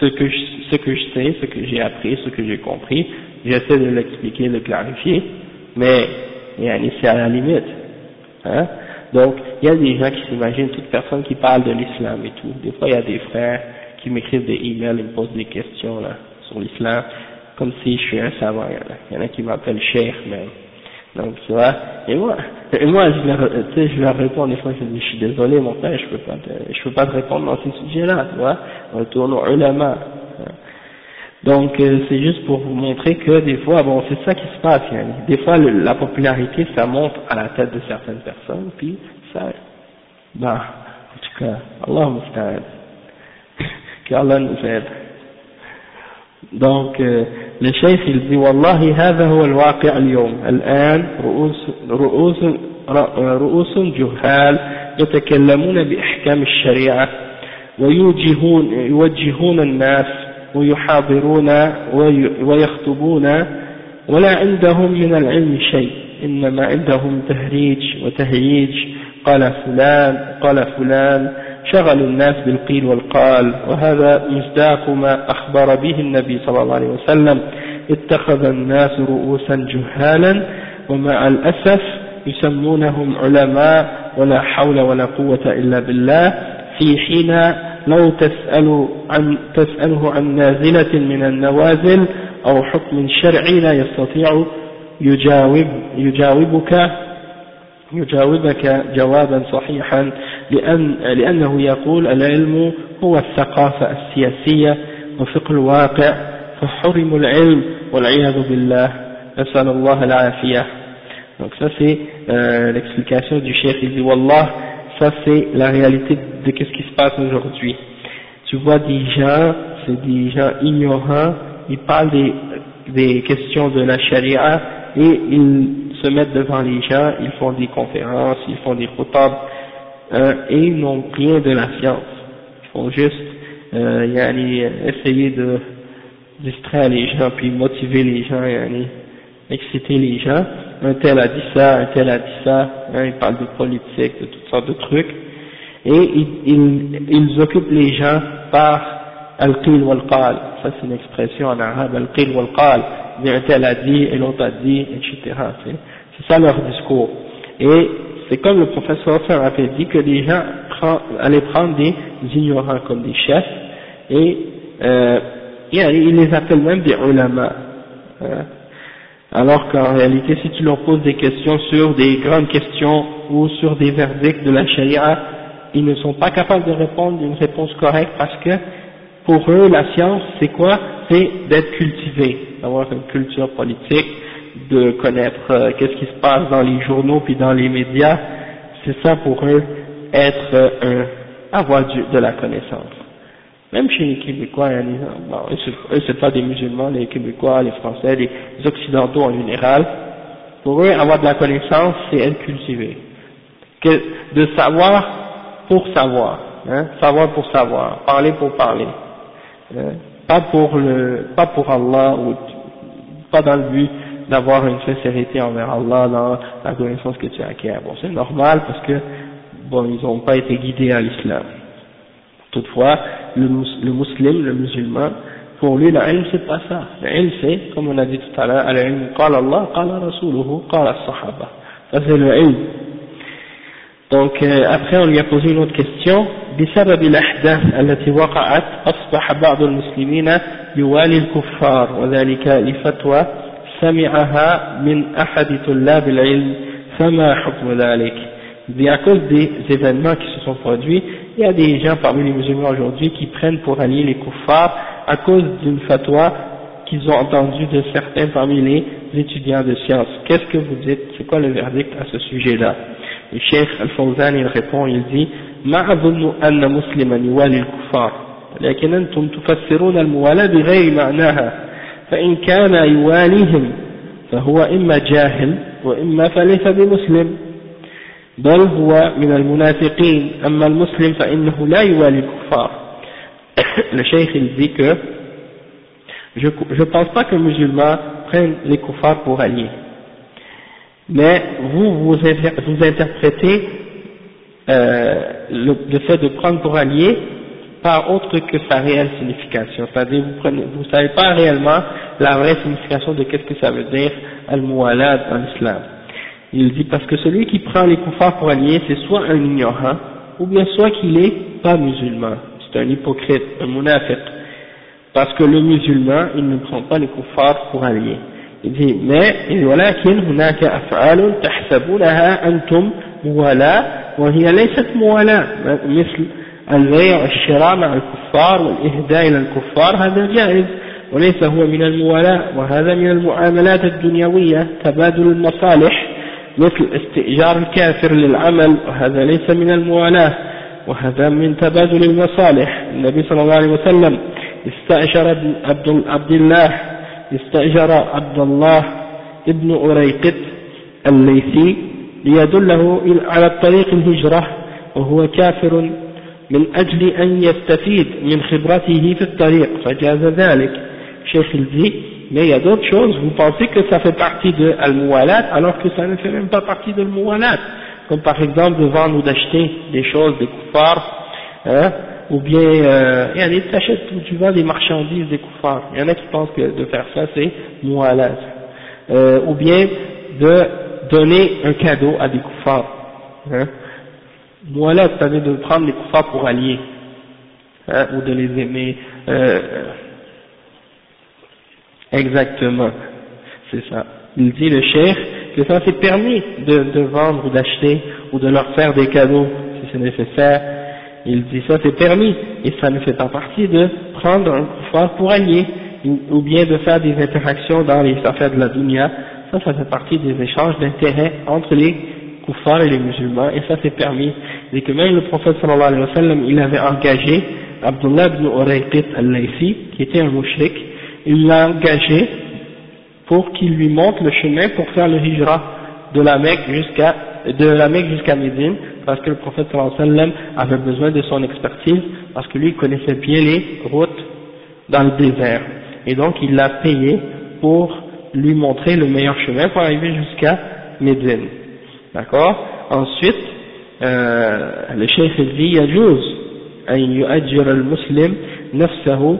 ce que, je, ce que je sais, ce que j'ai appris, ce que j'ai compris, j'essaie de l'expliquer, de clarifier, mais c'est à la limite. Hein Donc, il y a des gens qui s'imaginent, toute personne qui parle de l'islam et tout. Des fois, il y a des frères qui m'écrivent des emails, ils me posent des questions là, sur l'islam, comme si je suis un savant. Il y en a qui m'appellent cher même. Donc, tu vois, et moi, et moi je, leur, tu sais, je leur réponds des fois, je dis, je suis désolé mon frère, je peux pas te, je peux pas te répondre dans ces sujets-là, tu vois, retourne au ulama. Donc euh, c'est juste pour vous montrer que des fois, bon, c'est ça qui se passe. Des fois, la popularité, ça monte à la tête de certaines personnes, puis ça, bah, en tout cas, Allah musta'ad. qu'Allah nous aide. Donc, euh, le chef il dit, والله هذا هو الواقع اليوم الآن رؤوس رؤوس رؤوس جهال يتكلمون بأحكام الشريعة ويوجهون يوجهون الناس ويحاضرون ويخطبون ولا عندهم من العلم شيء إنما عندهم تهريج وتهييج قال فلان قال فلان شغلوا الناس بالقيل والقال وهذا مصداق ما أخبر به النبي صلى الله عليه وسلم. اتخذ الناس رؤوسا جهالا ومع الأسف يسمونهم علماء ولا حول ولا قوة إلا بالله. في حين لو تسأل عن تسأله عن نازلة من النوازل أو حكم شرعي لا يستطيع يجاوب يجاوبك يجاوبك جوابا صحيحا لأن لأنه يقول العلم هو الثقافة السياسية وفقه الواقع فحرم العلم والعياذ بالله نسأل الله العافية donc ça c'est euh, l'explication du chef il dit Wallah ça c'est la réalité de ce qui se passe aujourd'hui. Tu vois des gens, c'est des gens ignorants, ils parlent des, des questions de la charia et ils se mettent devant les gens, ils font des conférences, ils font des photos euh, et ils n'ont rien de la science. Ils font juste euh, essayer de distraire les gens, puis motiver les gens, yani, exciter les gens. Un tel a dit ça, un tel a dit ça, hein, il parle de politique, de toutes sortes de trucs. Et ils, ils, ils occupent les gens par al-qil wal-qal. Ça c'est une expression en arabe, al-qil wal-qal. Un tel a dit et l'autre a dit, etc. C'est ça leur discours. Et c'est comme le professeur avait dit que les gens allaient prendre des ignorants comme des chefs et euh, ils les appellent même des ulama. Hein. Alors qu'en réalité, si tu leur poses des questions sur des grandes questions ou sur des verdicts de la charia, ils ne sont pas capables de répondre d'une réponse correcte parce que pour eux, la science, c'est quoi? C'est d'être cultivé, d'avoir une culture politique, de connaître euh, qu'est-ce qui se passe dans les journaux puis dans les médias. C'est ça pour eux, être euh, un, avoir de la connaissance. Même chez les Québécois, bon, eux c'est pas des musulmans, les Québécois, les Français, les Occidentaux en général, pour eux avoir de la connaissance c'est être cultivé. Que, de savoir pour savoir, hein, savoir pour savoir, parler pour parler, hein, pas pour le, pas pour Allah ou pas dans le but d'avoir une sincérité envers Allah dans la connaissance que tu acquiers. Bon, c'est normal parce que bon, ils n'ont pas été guidés à l'islam. Toutefois, le, le musulman, le musulman, pour lui, l'ilm c'est pas ça. L'ilm c'est, comme on a dit tout à l'heure, l'ilm, qala Allah, qala rasuluhu, qala sahaba. Ça c'est le ilm. Donc euh, après on lui a posé une autre question. بسبب الأحداث التي وقعت أصبح بعض المسلمين يوالي الكفار وذلك لفتوى سمعها من أحد طلاب العلم فما حكم ذلك Mais à cause des événements qui se sont produits, il y a des gens parmi les musulmans aujourd'hui qui prennent pour allier les kuffars à cause d'une fatwa qu'ils ont entendue de certains parmi les étudiants de sciences. Qu'est-ce que vous dites C'est quoi le verdict à ce sujet-là Le cheikh Al-Fawzan il répond, il dit ما أظن أن مسلما يوالي الكفار لكن أنتم تفسرون الموالاة بغير معناها فإن كان يواليهم فهو إما جاهل وإما فليس بمسلم بل هو من المنافقين أما المسلم فإنه لا يوالي الكفار le cheikh il dit que je ne pense pas que les musulmans prennent les kuffars pour alliés mais vous vous, vous interprétez euh, le, le, fait de prendre pour allié par autre que sa réelle signification c'est-à-dire vous ne vous savez pas réellement la vraie signification de qu'est-ce que ça veut dire al-muwalad dans l'islam il dit parce que celui qui prend les koufars pour alliés, c'est soit un ignorant, ou bien soit qu'il est pas musulman. C'est un hypocrite, un munafiq. Parce que le musulman, il ne prend pas les koufars pour alliés. Il dit, mais, ولكن هناك أفعال تحسبونها أنتم موالاة وهي ليست موالاة مثل البيع والشراء مع الكفار والإهداء إلى الكفار هذا جائز وليس هو من الموالاة وهذا من المعاملات الدنيوية تبادل المصالح مثل استئجار الكافر للعمل وهذا ليس من الموالاة وهذا من تبادل المصالح. النبي صلى الله عليه وسلم استأجر عبد, عبد الله استأجر عبد الله ابن أريقط الليثي ليدله على الطريق الهجرة وهو كافر من أجل أن يستفيد من خبرته في الطريق فجاز ذلك شيخ الزي mais il y a d'autres choses, vous pensez que ça fait partie de al-muwalat alors que ça ne fait même pas partie de al-muwalat, comme par exemple de vendre ou d'acheter des choses, des koufars, hein, ou bien euh, il y a des t'achètes où tu vends des marchandises des koufars, il y en a qui pensent que de faire ça c'est muwalat, euh, ou bien de donner un cadeau à des koufars, hein. muwalat c'est-à-dire de prendre les koufars pour allier, hein, ou de les aimer, euh, Exactement, c'est ça. Il dit le cheikh que ça c'est permis de, de vendre ou d'acheter ou de leur faire des cadeaux si c'est nécessaire. Il dit ça c'est permis et ça ne fait pas partie de prendre un koufar pour allier ou bien de faire des interactions dans les affaires de la dunya. Ça, ça fait partie des échanges d'intérêts entre les koufars et les musulmans et ça c'est permis. c'est que même le prophète sallallahu alayhi wa sallam, il avait engagé Abdullah ibn Urayqit al-Laysi, qui était un mouchrik, il l'a engagé pour qu'il lui montre le chemin pour faire le hijra de la Mecque jusqu'à de la Mecque jusqu'à Médine, parce que le prophète sallallahu alayhi wa sallam avait besoin de son expertise, parce que lui connaissait bien les routes dans le désert. Et donc il l'a payé pour lui montrer le meilleur chemin pour arriver jusqu'à Médine. D'accord? Ensuite, euh, le cheikh dit يجوز أن يؤجر المسلم نفسه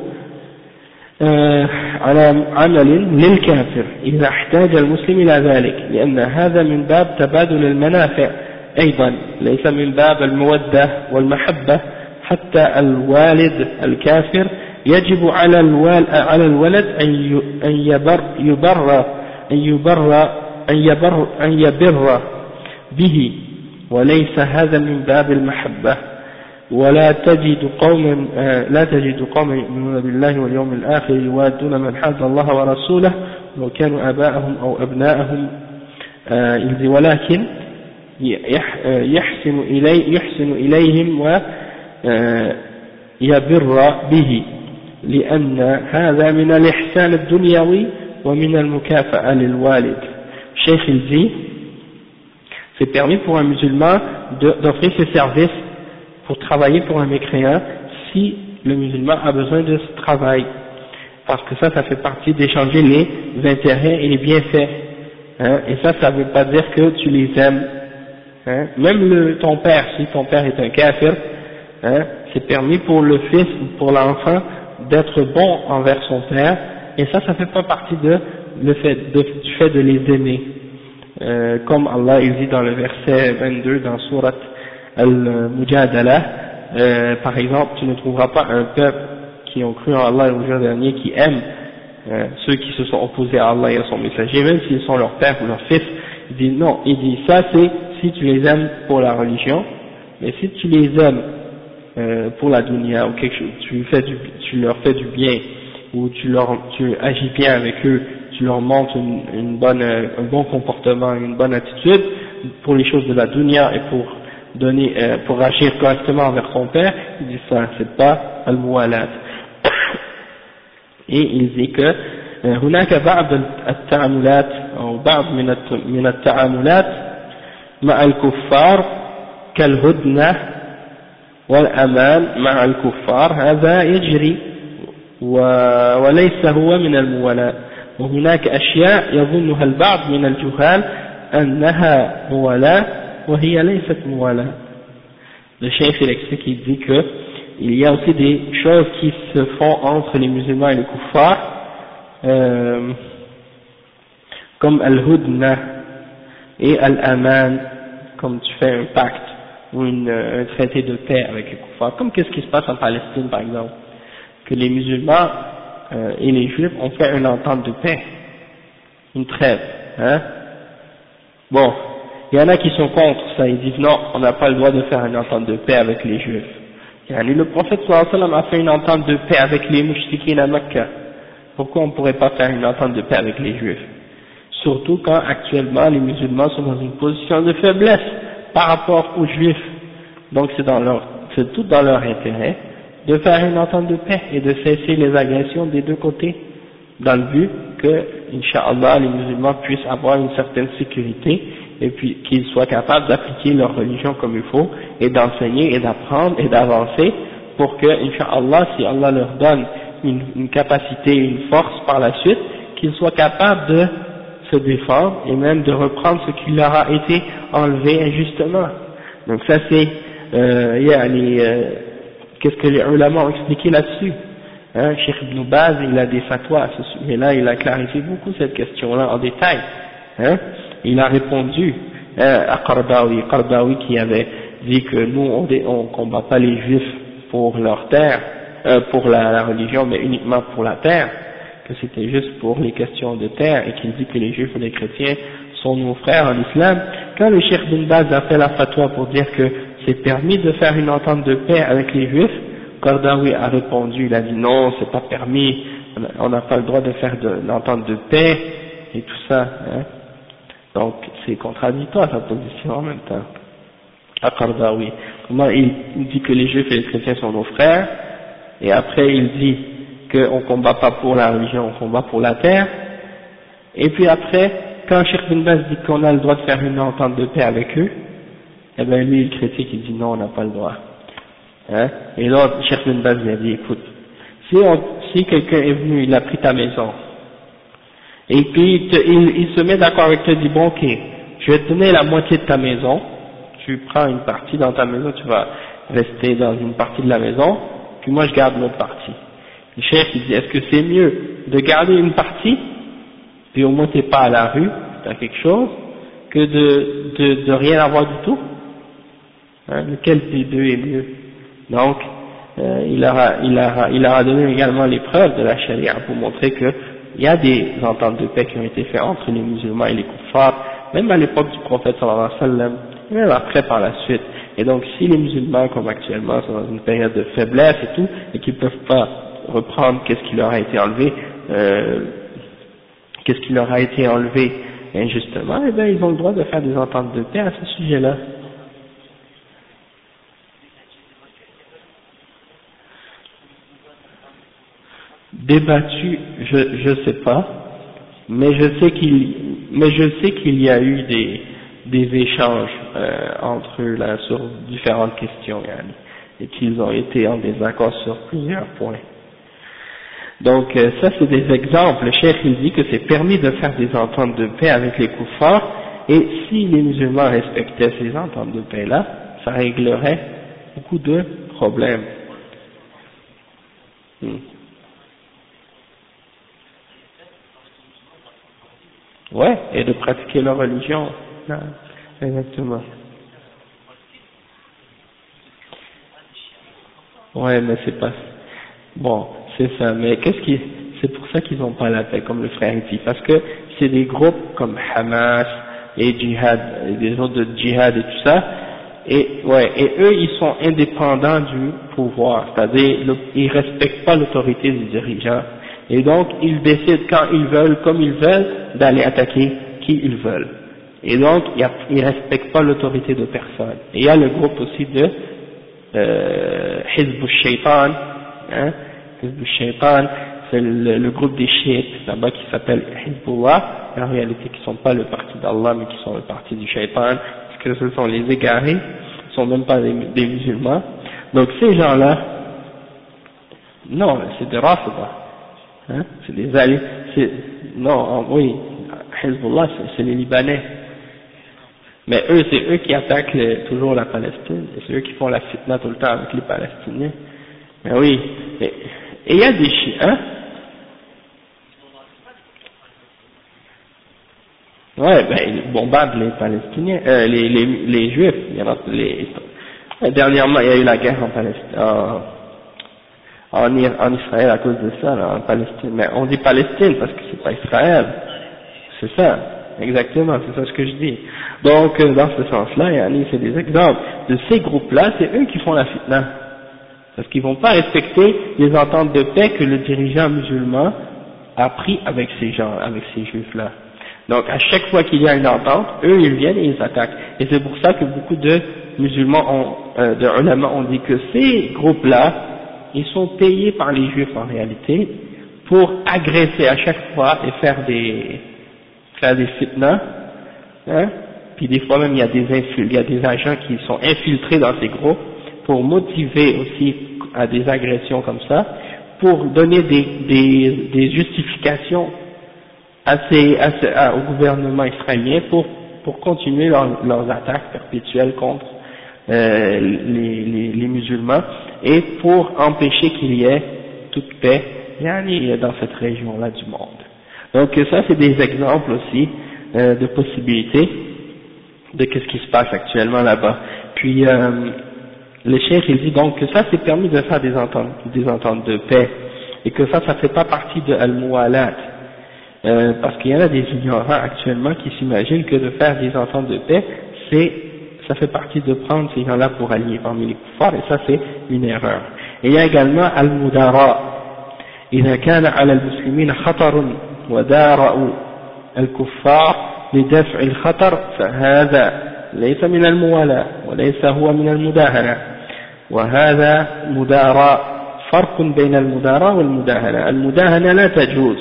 على عمل للكافر إذا احتاج المسلم إلى ذلك لأن هذا من باب تبادل المنافع أيضا ليس من باب المودة والمحبة حتى الوالد الكافر يجب على على الولد أن يبر يبر أن يبر أن يبر أن يبر به وليس هذا من باب المحبة. ولا تجد قوما لا تجد قوما يؤمنون بالله واليوم الآخر يوادون من حاد الله ورسوله لو كانوا آباءهم أو أبناءهم. ولكن يحسن, إلي يحسن إليهم ويبر به لأن هذا من الإحسان الدنيوي ومن المكافأة للوالد. il dit c'est permis pour un musulman d'offrir ses services pour travailler pour un mécréant si le musulman a besoin de ce travail. Parce que ça ça fait partie d'échanger les intérêts et les bienfaits. Hein, et ça ça ne veut pas dire que tu les aimes. Hein, même le, ton père si ton père est un kafir hein, c'est permis pour le fils ou pour l'enfant d'être bon envers son père, et ça, ça fait pas partie de, le fait, du fait de les aimer. Euh, comme Allah il dit dans le verset 22 dans Surat Al-Mujadala, euh, par exemple, tu ne trouveras pas un peuple qui ont cru en Allah au jour dernier qui aime euh, ceux qui se sont opposés à Allah et à son messager, même s'ils sont leur père ou leur fils. Il dit non, il dit ça c'est si tu les aimes pour la religion, mais si tu les aimes euh, pour la dunya ou quelque chose, tu, leur fais du bien ou tu agis bien avec eux, tu leur montres une, une bonne, un bon comportement, une bonne attitude pour les choses de la dunya et pour donner, euh, pour agir correctement envers ton père, il dit ça, c'est pas al-muwalat. Et il dit que هناك بعض التعاملات أو بعض من التعاملات مع الكفار كالهدنة والأمان مع الكفار هذا يجري وليس هو من المولاة وهناك أشياء يظنها البعض من الجهال أنها موالاة وهي ليست موالاة Le chef il explique, il dit que il y a aussi des choses qui se font entre les musulmans et les kuffars, euh, comme al-hudna et al-aman, comme tu fais un pacte ou une, un traité de paix avec les kuffars, comme qu'est-ce qui se passe en Palestine par exemple, que les musulmans euh, et les juifs ont fait une entente de paix, une trêve, hein Bon, il y en a qui sont contre ça, ils disent non, on n'a pas le droit de faire une entente de paix avec les juifs. Le prophète sallallahu a fait une entente de paix avec les mouchtiquins à Mecca. Pourquoi on ne pourrait pas faire une entente de paix avec les juifs? Surtout quand actuellement les musulmans sont dans une position de faiblesse par rapport aux juifs. Donc c'est tout dans leur intérêt de faire une entente de paix et de cesser les agressions des deux côtés, dans le but que, Inch'Allah, les musulmans puissent avoir une certaine sécurité et puis qu'ils soient capables d'appliquer leur religion comme il faut et d'enseigner et d'apprendre et d'avancer pour que, Inch'Allah, si Allah leur donne une, une capacité, une force par la suite, qu'ils soient capables de se défendre et même de reprendre ce qui leur a été enlevé injustement. Donc ça c'est, euh, euh, qu'est-ce que les ulama ont expliqué là-dessus? Hein, Cheikh Ibn il a des fatwas à ce sujet-là, il a clarifié beaucoup cette question-là en détail. Hein, il a répondu hein, à Qardawi, Qardawi qui avait dit que nous on, on combat pas les juifs pour leur terre, euh, pour la, religion, mais uniquement pour la terre que c'était juste pour les questions de terre et qu'il dit que les juifs et les chrétiens sont nos frères en islam, quand le Cheikh Baz a fait la fatwa pour dire que c'est permis de faire une entente de paix avec les juifs, Qardawi a répondu, il a dit non, c'est pas permis, on n'a pas le droit de faire une entente de paix et tout ça. Hein. Donc c'est contradictoire sa position en même temps. À Qardawi. comment il dit que les juifs et les chrétiens sont nos frères, et après il dit qu'on combat pas pour la religion, on combat pour la terre, et puis après, quand Sheikh bin dit qu'on a le droit de faire une entente de paix avec eux, eh bien lui, il critique, il dit non, on n'a pas le droit. Hein? Et l'autre, Cheikh bin Baz, il a dit, écoute, si, si quelqu'un est venu, il a pris ta maison, et puis il, il, se met d'accord avec toi, il dit, bon ok, je vais te donner la moitié de ta maison, tu prends une partie dans ta maison, tu vas rester dans une partie de la maison, puis moi je garde l'autre partie. Le chef il dit, est-ce que c'est mieux de garder une partie, puis au moins t'es pas à la rue, as quelque chose, que de, de, de rien avoir du tout? Lequel des deux est mieux Donc, euh, il, aura, il, donné également les preuves de la charia pour montrer qu'il y a des ententes de paix qui ont été faites entre les musulmans et les kuffars, même à l'époque du prophète sallallahu alayhi wa sallam, même après par la suite. Et donc si les musulmans, comme actuellement, sont dans une période de faiblesse et tout, et qu'ils ne peuvent pas reprendre qu'est-ce qui leur a été enlevé, euh, qu'est-ce qui leur a été enlevé injustement, eh bien ils ont le droit de faire des ententes de paix à ce sujet-là. Débattu, je je sais pas, mais je sais qu'il mais je sais qu'il y a eu des des échanges euh, entre eux là sur différentes questions et qu'ils ont été en désaccord sur plusieurs points. Donc euh, ça c'est des exemples. Le chef il dit que c'est permis de faire des ententes de paix avec les koufars et si les musulmans respectaient ces ententes de paix là, ça réglerait beaucoup de problèmes. Hmm. Ouais, et de pratiquer leur religion. exactement. Ouais, mais c'est pas. Bon, c'est ça. Mais qu'est-ce qui. C'est pour ça qu'ils n'ont pas la paix, comme le frère dit. Parce que c'est des groupes comme Hamas et Jihad, et des autres de Jihad et tout ça. Et, ouais, et eux, ils sont indépendants du pouvoir. C'est-à-dire, ils respectent pas l'autorité du dirigeant et donc, ils décident quand ils veulent, comme ils veulent, d'aller attaquer qui ils veulent. Et donc, ils ne respectent pas l'autorité de personne. Et il y a le groupe aussi de euh, Hizb shaytan hein, c'est le, groupe des chiites là-bas qui s'appelle Hizbullah, en réalité qui ne sont pas le parti d'Allah, mais qui sont le parti du shaytan, parce que ce sont les égarés, ils ne sont même pas des, musulmans. Donc ces gens-là, non, c'est des Rafida. Hein? C'est des alliés, non, oui, Hezbollah, c'est les Libanais. Mais eux, c'est eux qui attaquent toujours la Palestine, c'est eux qui font la fitna tout le temps avec les Palestiniens. Mais oui, et il y a des chiens, hein? Ouais, ben, ils bombardent les Palestiniens, euh, les, Juifs. Dernièrement, il y a eu la guerre en Palestine, en Israël à cause de ça, là, en Palestine. Mais on dit Palestine parce que c'est pas Israël. C'est ça. Exactement, c'est ça ce que je dis. Donc, euh, dans ce sens-là, c'est des exemples. De ces groupes-là, c'est eux qui font la fitna. Parce qu'ils vont pas respecter les ententes de paix que le dirigeant musulman a pris avec ces gens, avec ces juifs-là. Donc, à chaque fois qu'il y a une entente, eux, ils viennent et ils attaquent. Et c'est pour ça que beaucoup de musulmans ont, euh, de ont dit que ces groupes-là, ils sont payés par les juifs en réalité pour agresser à chaque fois et faire des faire des fitnas, hein, puis des fois même il y a des il y a des agents qui sont infiltrés dans ces groupes pour motiver aussi à des agressions comme ça, pour donner des, des, des justifications à ces, à au gouvernement israélien pour, pour continuer leurs attaques perpétuelles contre euh, les, musulmans et pour empêcher qu'il y ait toute paix dans cette région-là du monde. Donc ça c'est des exemples aussi euh, de possibilités de ce qui se passe actuellement là-bas. Puis euh, le chef il dit donc que ça c'est permis de faire des ententes, de paix et que ça ça fait pas partie de al-muwalat euh, parce qu'il y en a des ignorants actuellement qui s'imaginent que de faire des ententes de paix c'est ça fait partie de prendre ces gens-là pour allier parmi les kuffars, et ça c'est une erreur. Et il y a également al-mudara. إذا كان على المسلمين خطر ودارأوا الكفار لدفع الخطر فهذا ليس من الموالاة وليس هو من المداهنة وهذا مداراة فرق بين المداراة والمداهنة المداهنة لا تجوز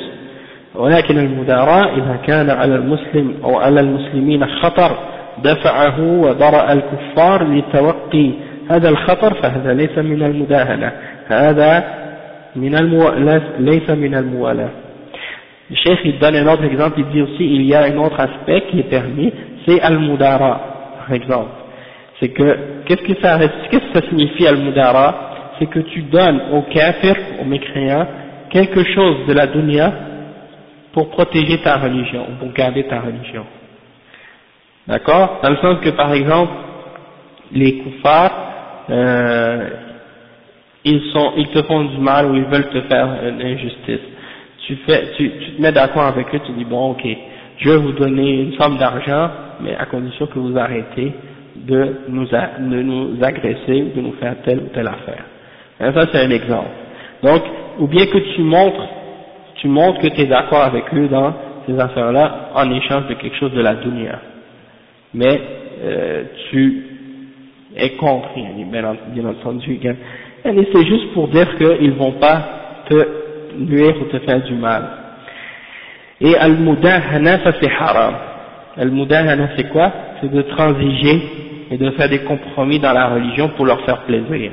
ولكن المداراة إذا كان على المسلم أو على المسلمين خطر دفعه وبرأ الكفار لتوقي هذا الخطر فهذا ليس من المداهنة هذا من المو... ليس من الموالاة Le chef il donne un autre exemple, il dit aussi il y a un autre aspect qui est permis, c'est al-mudara, par exemple. C'est que, qu'est-ce que ça, qu'est-ce que ça signifie al-mudara C'est que tu donnes au kafir, au mécréant, quelque chose de la dunya pour protéger ta religion, pour garder ta religion. D'accord? Dans le sens que, par exemple, les koufars, euh, ils, sont, ils te font du mal ou ils veulent te faire une injustice. Tu, fais, tu, tu te mets d'accord avec eux, tu dis, bon, ok, je vais vous donner une somme d'argent, mais à condition que vous arrêtez de nous, de nous agresser ou de nous faire telle ou telle affaire. Hein, ça, c'est un exemple. Donc, ou bien que tu montres, tu montres que tu es d'accord avec eux dans ces affaires-là en échange de quelque chose de la dunya. Mais euh, tu es contre, bien entendu. c'est juste pour dire qu'ils ne vont pas te nuire ou te faire du mal. Et al-mudahana, ça c'est haram. Al-mudahana, c'est quoi? C'est de transiger et de faire des compromis dans la religion pour leur faire plaisir.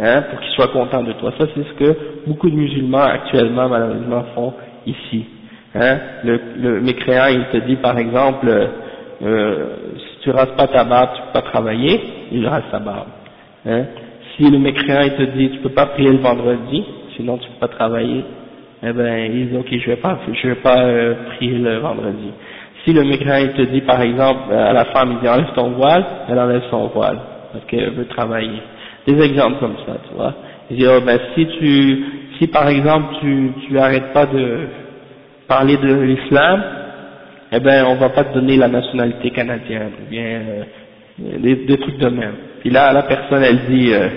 Hein, pour qu'ils soient contents de toi. Ça, c'est ce que beaucoup de musulmans actuellement, malheureusement, font ici. Hein, le, le mécréant, il te dit, par exemple, euh, si tu rases pas ta barbe, tu peux pas travailler, il rase sa barbe. Hein? Si le mécréant, il te dit, tu peux pas prier le vendredi, sinon tu peux pas travailler, eh ben, il dit, ok, je vais pas, je vais pas euh, prier le vendredi. Si le mécréant, il te dit, par exemple, à la femme, il dit, enlève ton voile, elle enlève son voile, parce qu'elle veut travailler des exemples comme ça, tu vois. Il dit, oh, ben, si tu, si par exemple tu, tu arrêtes pas de parler de l'islam, eh ben, on va pas te donner la nationalité canadienne, ou bien, euh, des, trucs de même. Puis là, la personne, elle dit, euh,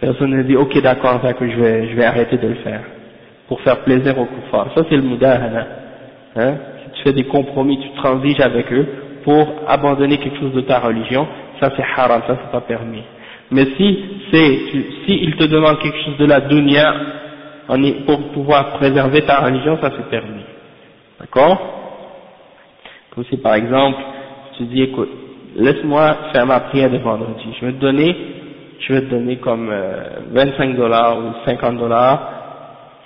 personne, elle dit, ok, d'accord, que je vais, je vais arrêter de le faire, pour faire plaisir aux koufars. Ça, c'est le mudahana. Hein. Si tu fais des compromis, tu transiges avec eux pour abandonner quelque chose de ta religion, ça c'est haram, ça c'est pas permis. Mais si c'est, si il te demande quelque chose de la dunya pour pouvoir préserver ta religion, ça c'est permis. D'accord? Comme si par exemple, tu dis écoute, laisse-moi faire ma prière de vendredi, je vais te donner, je vais te donner comme 25 euh, dollars ou 50 dollars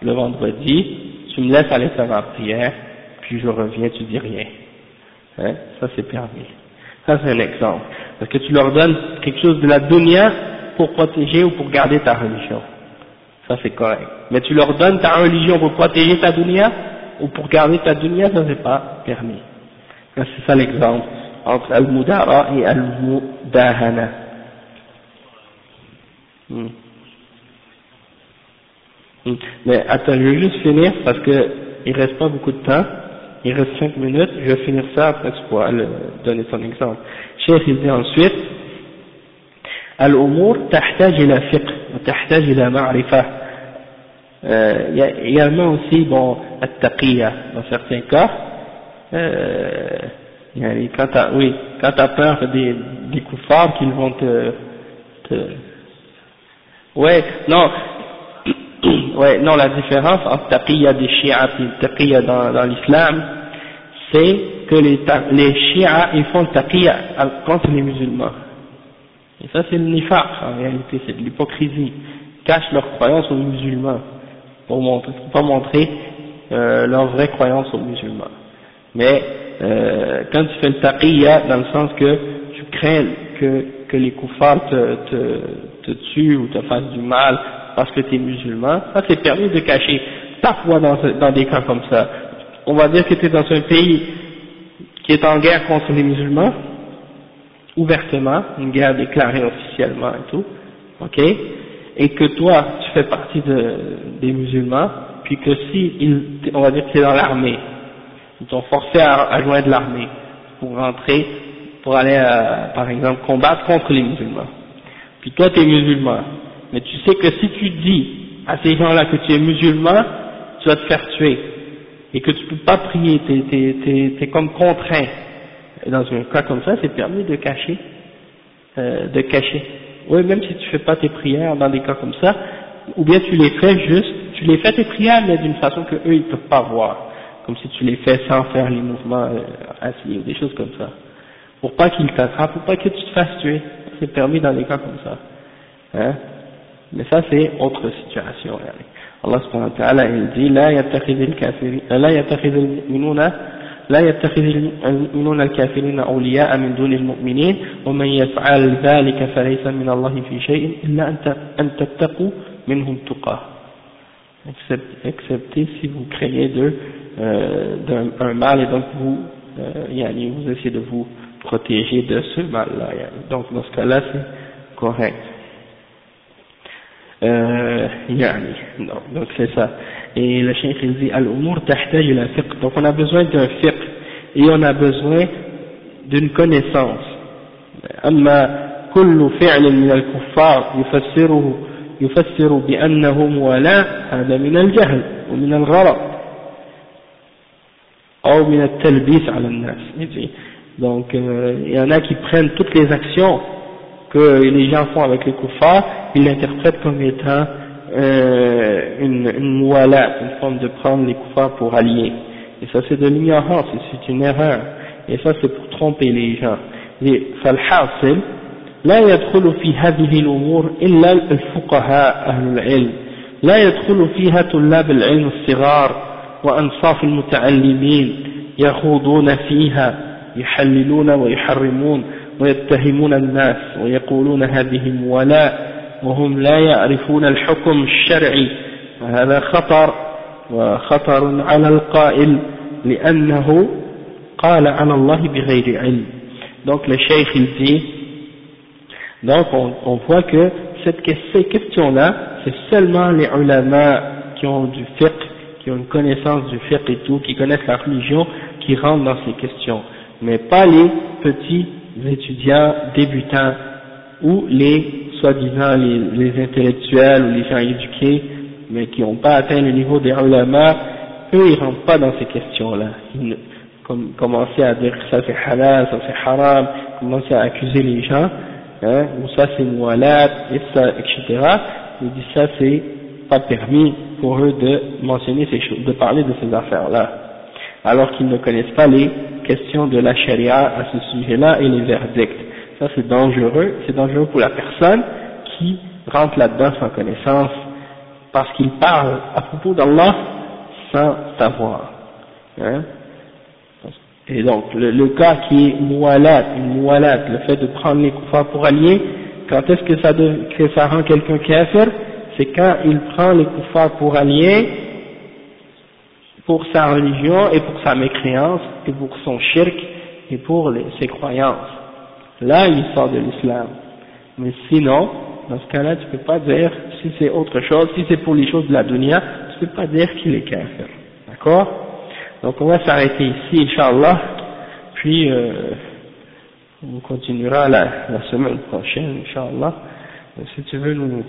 le vendredi, tu me laisses aller faire ma prière, puis je reviens, tu dis rien. Hein? Ça c'est permis. Ça c'est un exemple. Parce que tu leur donnes quelque chose de la dunya pour protéger ou pour garder ta religion. Ça c'est correct. Mais tu leur donnes ta religion pour protéger ta dunya ou pour garder ta dunya, ça c'est pas permis. C'est ça l'exemple entre al-mudara et al-mudahana. Hmm. Hmm. Mais attends, je vais juste finir parce que il reste pas beaucoup de temps. Il reste cinq minutes. Je vais finir ça après tu pourras donner ton exemple. Cheikh il dit ensuite الأمور تحتاج إلى فقه وتحتاج إلى معرفة euh, il y a également aussi bon التقية dans certains cas euh, quand tu oui quand peur des, des qu'ils vont te, te ouais non ouais non la différence entre taqiyya des chiites et taqiyya dans, dans l'islam c'est que les, les chiites ils font taqiyya contre les musulmans. Et ça c'est le en réalité, c'est de l'hypocrisie. Ils cachent leur croyance aux musulmans pour, montrer, pas montrer euh, leur vraie croyance aux musulmans. Mais euh, quand tu fais le taqiyya dans le sens que tu crains que, que les koufars te, te, tuent ou te fassent du mal parce que tu es musulman, ça c'est permis de cacher ta foi dans, des cas comme ça. On va dire que tu es dans un pays qui est en guerre contre les musulmans, ouvertement, une guerre déclarée officiellement et tout, ok, et que toi, tu fais partie de, des musulmans, puis que si, ils, on va dire que tu es dans l'armée, ils t'ont forcé à, joindre l'armée pour rentrer, pour aller, euh, par exemple, combattre contre les musulmans. Puis toi, tu es musulman, mais tu sais que si tu dis à ces gens-là que tu es musulman, tu vas te faire tuer, et que tu peux pas prier, tu es, comme contraint Et dans un cas comme ça, c'est permis de cacher, euh, de cacher. Oui, même si tu fais pas tes prières dans des cas comme ça, ou bien tu les fais juste, tu les fais tes prières, mais d'une façon que eux ils peuvent pas voir, comme si tu les fais sans faire les mouvements euh, assis ou des choses comme ça, pour pas qu'ils t'attrapent, pour pas que tu te fasses tuer. C'est permis dans des cas comme ça. Hein mais ça c'est autre situation. Allah subhanahu wa ta'ala il dit لا يتخذ الكافرين لا يتخذ المؤمنون لا يتخذ المؤمنون الكافرين أولياء من دون المؤمنين ومن يفعل ذلك فليس من الله في شيء إلا أن تتقوا منهم تقاه excepté si vous craignez de, euh, d'un mal et donc vous, euh, yani, vous essayez de vous protéger de ce mal-là. Donc dans ce cas-là c'est correct. Euh, yani, donc c'est ça. Et le cheikh il dit al-umur tahtaj ila fiqh. Donc on a besoin d'un fiqh et on a besoin d'une connaissance. أما كل فعل من الكفار يفسره يفسر بأنه موالاة هذا من الجهل ومن الغلط Donc euh, il y en a qui prennent toutes les actions que les gens font avec les kuffars, ils l'interprètent comme étant euh, une, une mouala, une forme de prendre les kuffars pour allier. Et ça c'est de l'ignorance, c'est une erreur. Et ça c'est pour tromper les gens. فالحاصل لا يدخل في هذه الأمور إلا الفقهاء أهل العلم لا يدخل فيها طلاب العلم الصغار وأنصاف المتعلمين يخوضون فيها يحللون ويحرمون ويتهمون الناس ويقولون هذه موالاة وهم لا يعرفون الحكم الشرعي. وهذا خطر وخطر على القائل لأنه قال على الله بغير علم. Donc le cheikh il dit donc on, on voit que cette, ces questions là c'est seulement les ulama qui ont du fiqh qui ont une connaissance du fiqh et tout qui connaissent la religion qui rentrent dans ces questions mais pas les petits étudiants débutants ou les soi-disant les, les, intellectuels ou les gens éduqués mais qui n'ont pas atteint le niveau des ulama, eux ils rentrent pas dans ces questions-là. Comme, commencer à dire ça c'est halal, ça c'est haram, commencer à accuser les gens, hein, ou ça c'est mualat, et ça, etc. Ils disent ça c'est pas permis pour eux de mentionner ces choses, de parler de ces affaires-là, alors qu'ils ne connaissent pas les questions de la charia à ce sujet-là et les verdicts. Ça c'est dangereux, c'est dangereux pour la personne qui rentre là-dedans sans connaissance, parce qu'il parle à propos d'Allah sans savoir. Hein. Et donc, le, cas qui est moualat, le fait de prendre les koufars pour alliés, quand est-ce que ça, que ça rend quelqu'un kafir? C'est quand il prend les koufars pour alliés pour sa religion et pour sa mécréance et pour son shirk et pour ses croyances. Là, il sort de l'islam. Mais sinon, dans ce cas-là, tu peux pas dire, si c'est autre chose, si c'est pour les choses de la dunya, tu peux pas dire qu'il est kafir. D'accord? Donc on va s'arrêter ici, Inch'Allah, puis euh, on continuera la, la semaine prochaine, Inch'Allah. Si tu veux nous